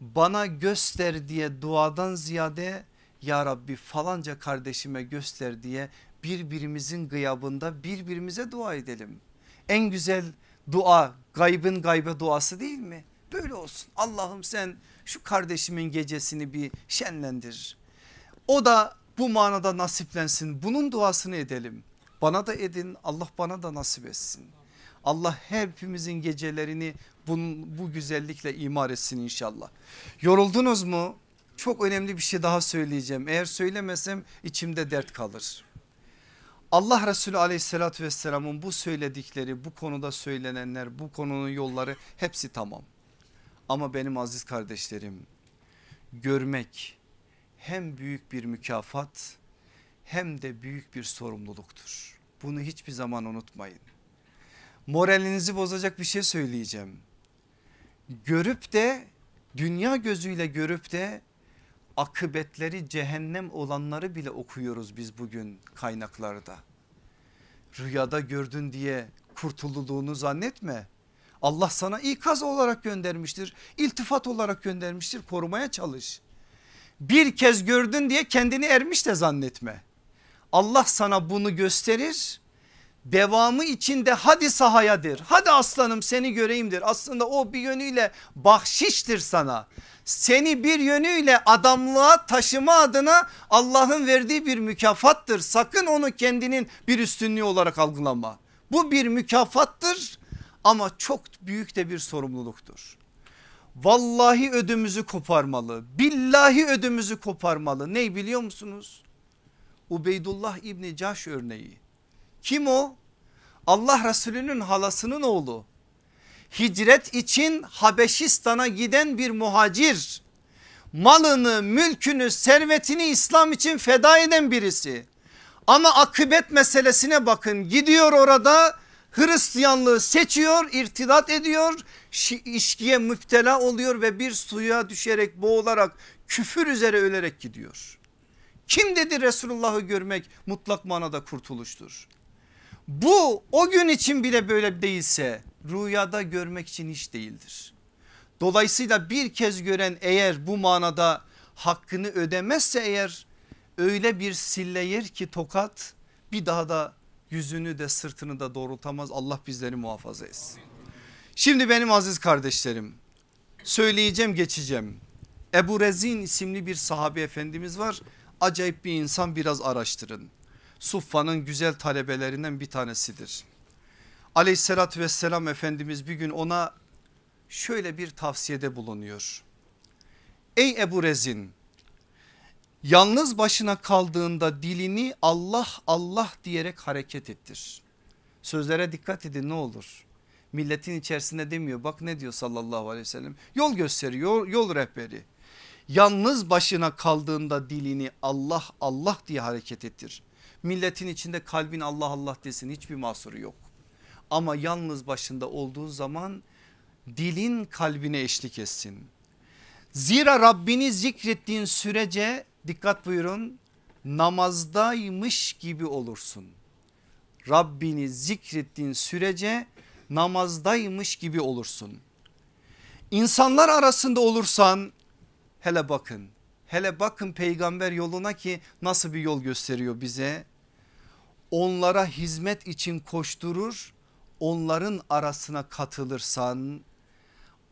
[SPEAKER 1] bana göster diye duadan ziyade ya Rabbi falanca kardeşime göster diye birbirimizin gıyabında birbirimize dua edelim. En güzel dua gaybın gaybe duası değil mi? Böyle olsun Allah'ım sen şu kardeşimin gecesini bir şenlendir. O da bu manada nasiplensin bunun duasını edelim. Bana da edin Allah bana da nasip etsin. Allah hepimizin gecelerini bunun, bu güzellikle imar etsin inşallah. Yoruldunuz mu? Çok önemli bir şey daha söyleyeceğim. Eğer söylemesem içimde dert kalır. Allah Resulü aleyhissalatü vesselamın bu söyledikleri bu konuda söylenenler bu konunun yolları hepsi tamam. Ama benim aziz kardeşlerim görmek hem büyük bir mükafat hem de büyük bir sorumluluktur. Bunu hiçbir zaman unutmayın. Moralinizi bozacak bir şey söyleyeceğim. Görüp de dünya gözüyle görüp de akıbetleri cehennem olanları bile okuyoruz biz bugün kaynaklarda. Rüyada gördün diye kurtulduğunu zannetme. Allah sana ikaz olarak göndermiştir. iltifat olarak göndermiştir. Korumaya çalış. Bir kez gördün diye kendini ermiş de zannetme. Allah sana bunu gösterir. Devamı içinde hadi sahayadır. Hadi aslanım seni göreyimdir. Aslında o bir yönüyle bahşiştir sana seni bir yönüyle adamlığa taşıma adına Allah'ın verdiği bir mükafattır. Sakın onu kendinin bir üstünlüğü olarak algılama. Bu bir mükafattır ama çok büyük de bir sorumluluktur. Vallahi ödümüzü koparmalı. Billahi ödümüzü koparmalı. Ney biliyor musunuz? Ubeydullah İbni Caş örneği. Kim o? Allah Resulü'nün halasının oğlu hicret için Habeşistan'a giden bir muhacir. Malını, mülkünü, servetini İslam için feda eden birisi. Ama akıbet meselesine bakın gidiyor orada Hristiyanlığı seçiyor, irtidat ediyor, işkiye müptela oluyor ve bir suya düşerek boğularak küfür üzere ölerek gidiyor. Kim dedi Resulullah'ı görmek mutlak manada kurtuluştur. Bu o gün için bile böyle değilse rüyada görmek için hiç değildir. Dolayısıyla bir kez gören eğer bu manada hakkını ödemezse eğer öyle bir sille yer ki tokat bir daha da yüzünü de sırtını da doğrultamaz Allah bizleri muhafaza etsin. Şimdi benim aziz kardeşlerim söyleyeceğim geçeceğim. Ebu Rezin isimli bir sahabe efendimiz var. Acayip bir insan biraz araştırın. Suffa'nın güzel talebelerinden bir tanesidir. Aleyhissalatü vesselam Efendimiz bir gün ona şöyle bir tavsiyede bulunuyor. Ey Ebu Rezin yalnız başına kaldığında dilini Allah Allah diyerek hareket ettir. Sözlere dikkat edin ne olur. Milletin içerisinde demiyor bak ne diyor sallallahu aleyhi ve sellem. Yol gösteriyor yol rehberi. Yalnız başına kaldığında dilini Allah Allah diye hareket ettir. Milletin içinde kalbin Allah Allah desin hiçbir mahsuru yok. Ama yalnız başında olduğu zaman dilin kalbine eşlik etsin. Zira Rabbini zikrettiğin sürece dikkat buyurun namazdaymış gibi olursun. Rabbini zikrettiğin sürece namazdaymış gibi olursun. İnsanlar arasında olursan hele bakın hele bakın peygamber yoluna ki nasıl bir yol gösteriyor bize. Onlara hizmet için koşturur onların arasına katılırsan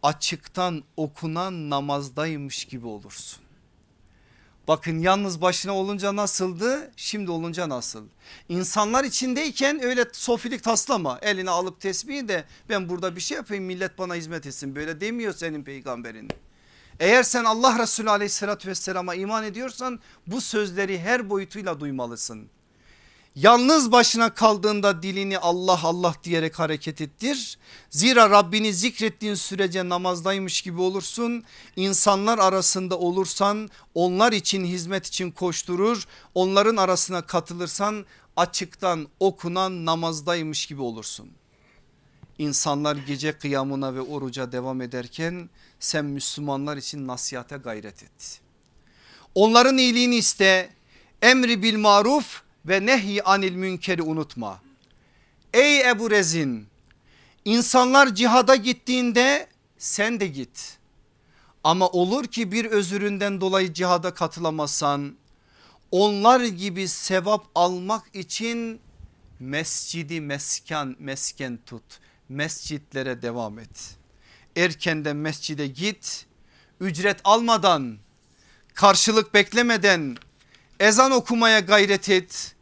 [SPEAKER 1] açıktan okunan namazdaymış gibi olursun. Bakın yalnız başına olunca nasıldı şimdi olunca nasıl? İnsanlar içindeyken öyle sofilik taslama eline alıp tesbihi de ben burada bir şey yapayım millet bana hizmet etsin böyle demiyor senin peygamberin. Eğer sen Allah Resulü aleyhissalatü vesselama iman ediyorsan bu sözleri her boyutuyla duymalısın. Yalnız başına kaldığında dilini Allah Allah diyerek hareket ettir. Zira Rabbini zikrettiğin sürece namazdaymış gibi olursun. İnsanlar arasında olursan onlar için hizmet için koşturur. Onların arasına katılırsan açıktan okunan namazdaymış gibi olursun. İnsanlar gece kıyamına ve oruca devam ederken sen Müslümanlar için nasihate gayret et. Onların iyiliğini iste emri bil maruf ve nehy anil münkeri unutma. Ey Ebu Rezin insanlar cihada gittiğinde sen de git. Ama olur ki bir özüründen dolayı cihada katılamazsan onlar gibi sevap almak için mescidi mesken mesken tut. Mescitlere devam et. Erkenden mescide git. Ücret almadan karşılık beklemeden ezan okumaya gayret et.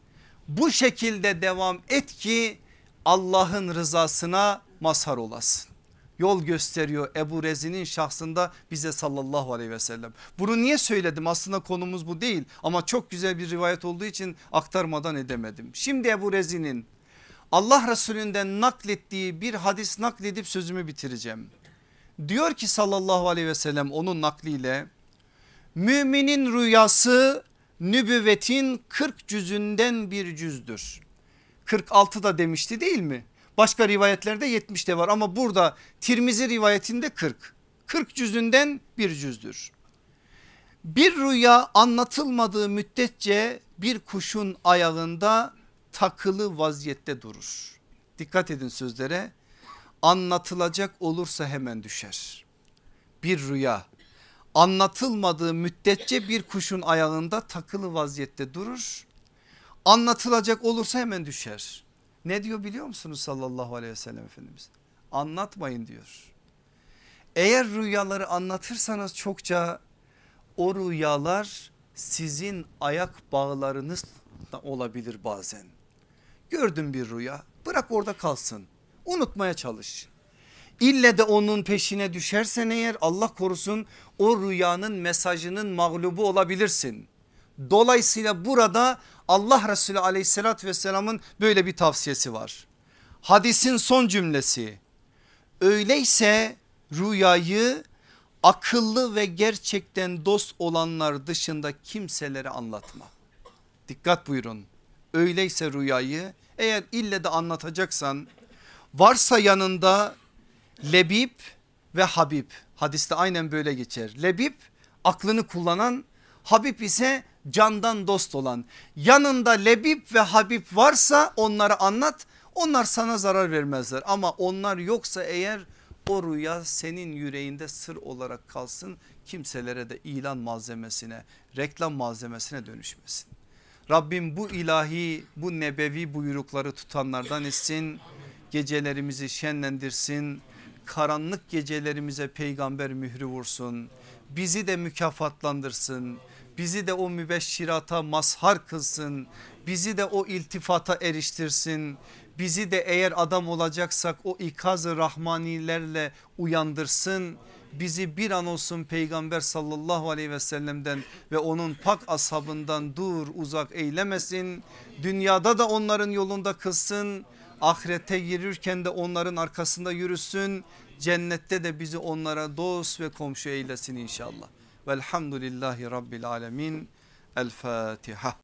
[SPEAKER 1] Bu şekilde devam et ki Allah'ın rızasına mazhar olasın. Yol gösteriyor Ebu Rezi'nin şahsında bize sallallahu aleyhi ve sellem. Bunu niye söyledim aslında konumuz bu değil ama çok güzel bir rivayet olduğu için aktarmadan edemedim. Şimdi Ebu Rezi'nin Allah Resulünden naklettiği bir hadis nakledip sözümü bitireceğim. Diyor ki sallallahu aleyhi ve sellem onun nakliyle müminin rüyası nübüvvetin 40 cüzünden bir cüzdür. 46 da demişti değil mi? Başka rivayetlerde 70 de var ama burada Tirmizi rivayetinde 40. 40 cüzünden bir cüzdür. Bir rüya anlatılmadığı müddetçe bir kuşun ayağında takılı vaziyette durur. Dikkat edin sözlere anlatılacak olursa hemen düşer. Bir rüya anlatılmadığı müddetçe bir kuşun ayağında takılı vaziyette durur. Anlatılacak olursa hemen düşer. Ne diyor biliyor musunuz sallallahu aleyhi ve sellem Efendimiz? Anlatmayın diyor. Eğer rüyaları anlatırsanız çokça o rüyalar sizin ayak bağlarınız da olabilir bazen. Gördün bir rüya bırak orada kalsın unutmaya çalış. İlle de onun peşine düşersen eğer Allah korusun o rüyanın mesajının mağlubu olabilirsin. Dolayısıyla burada Allah Resulü aleyhissalatü vesselamın böyle bir tavsiyesi var. Hadisin son cümlesi öyleyse rüyayı akıllı ve gerçekten dost olanlar dışında kimselere anlatma. Dikkat buyurun öyleyse rüyayı eğer ille de anlatacaksan varsa yanında Lebib ve Habib hadiste aynen böyle geçer. Lebib aklını kullanan Habib ise candan dost olan yanında Lebib ve Habib varsa onları anlat onlar sana zarar vermezler ama onlar yoksa eğer o rüya senin yüreğinde sır olarak kalsın kimselere de ilan malzemesine reklam malzemesine dönüşmesin. Rabbim bu ilahi bu nebevi buyrukları tutanlardan etsin gecelerimizi şenlendirsin karanlık gecelerimize peygamber mührü vursun. Bizi de mükafatlandırsın. Bizi de o mübeşşirata mazhar kılsın. Bizi de o iltifata eriştirsin. Bizi de eğer adam olacaksak o ikaz-ı rahmanilerle uyandırsın. Bizi bir an olsun peygamber sallallahu aleyhi ve sellem'den ve onun pak ashabından dur uzak eylemesin. Dünyada da onların yolunda kılsın ahirete girirken de onların arkasında yürüsün. Cennette de bizi onlara dost ve komşu eylesin inşallah. Velhamdülillahi Rabbil Alemin. El Fatiha.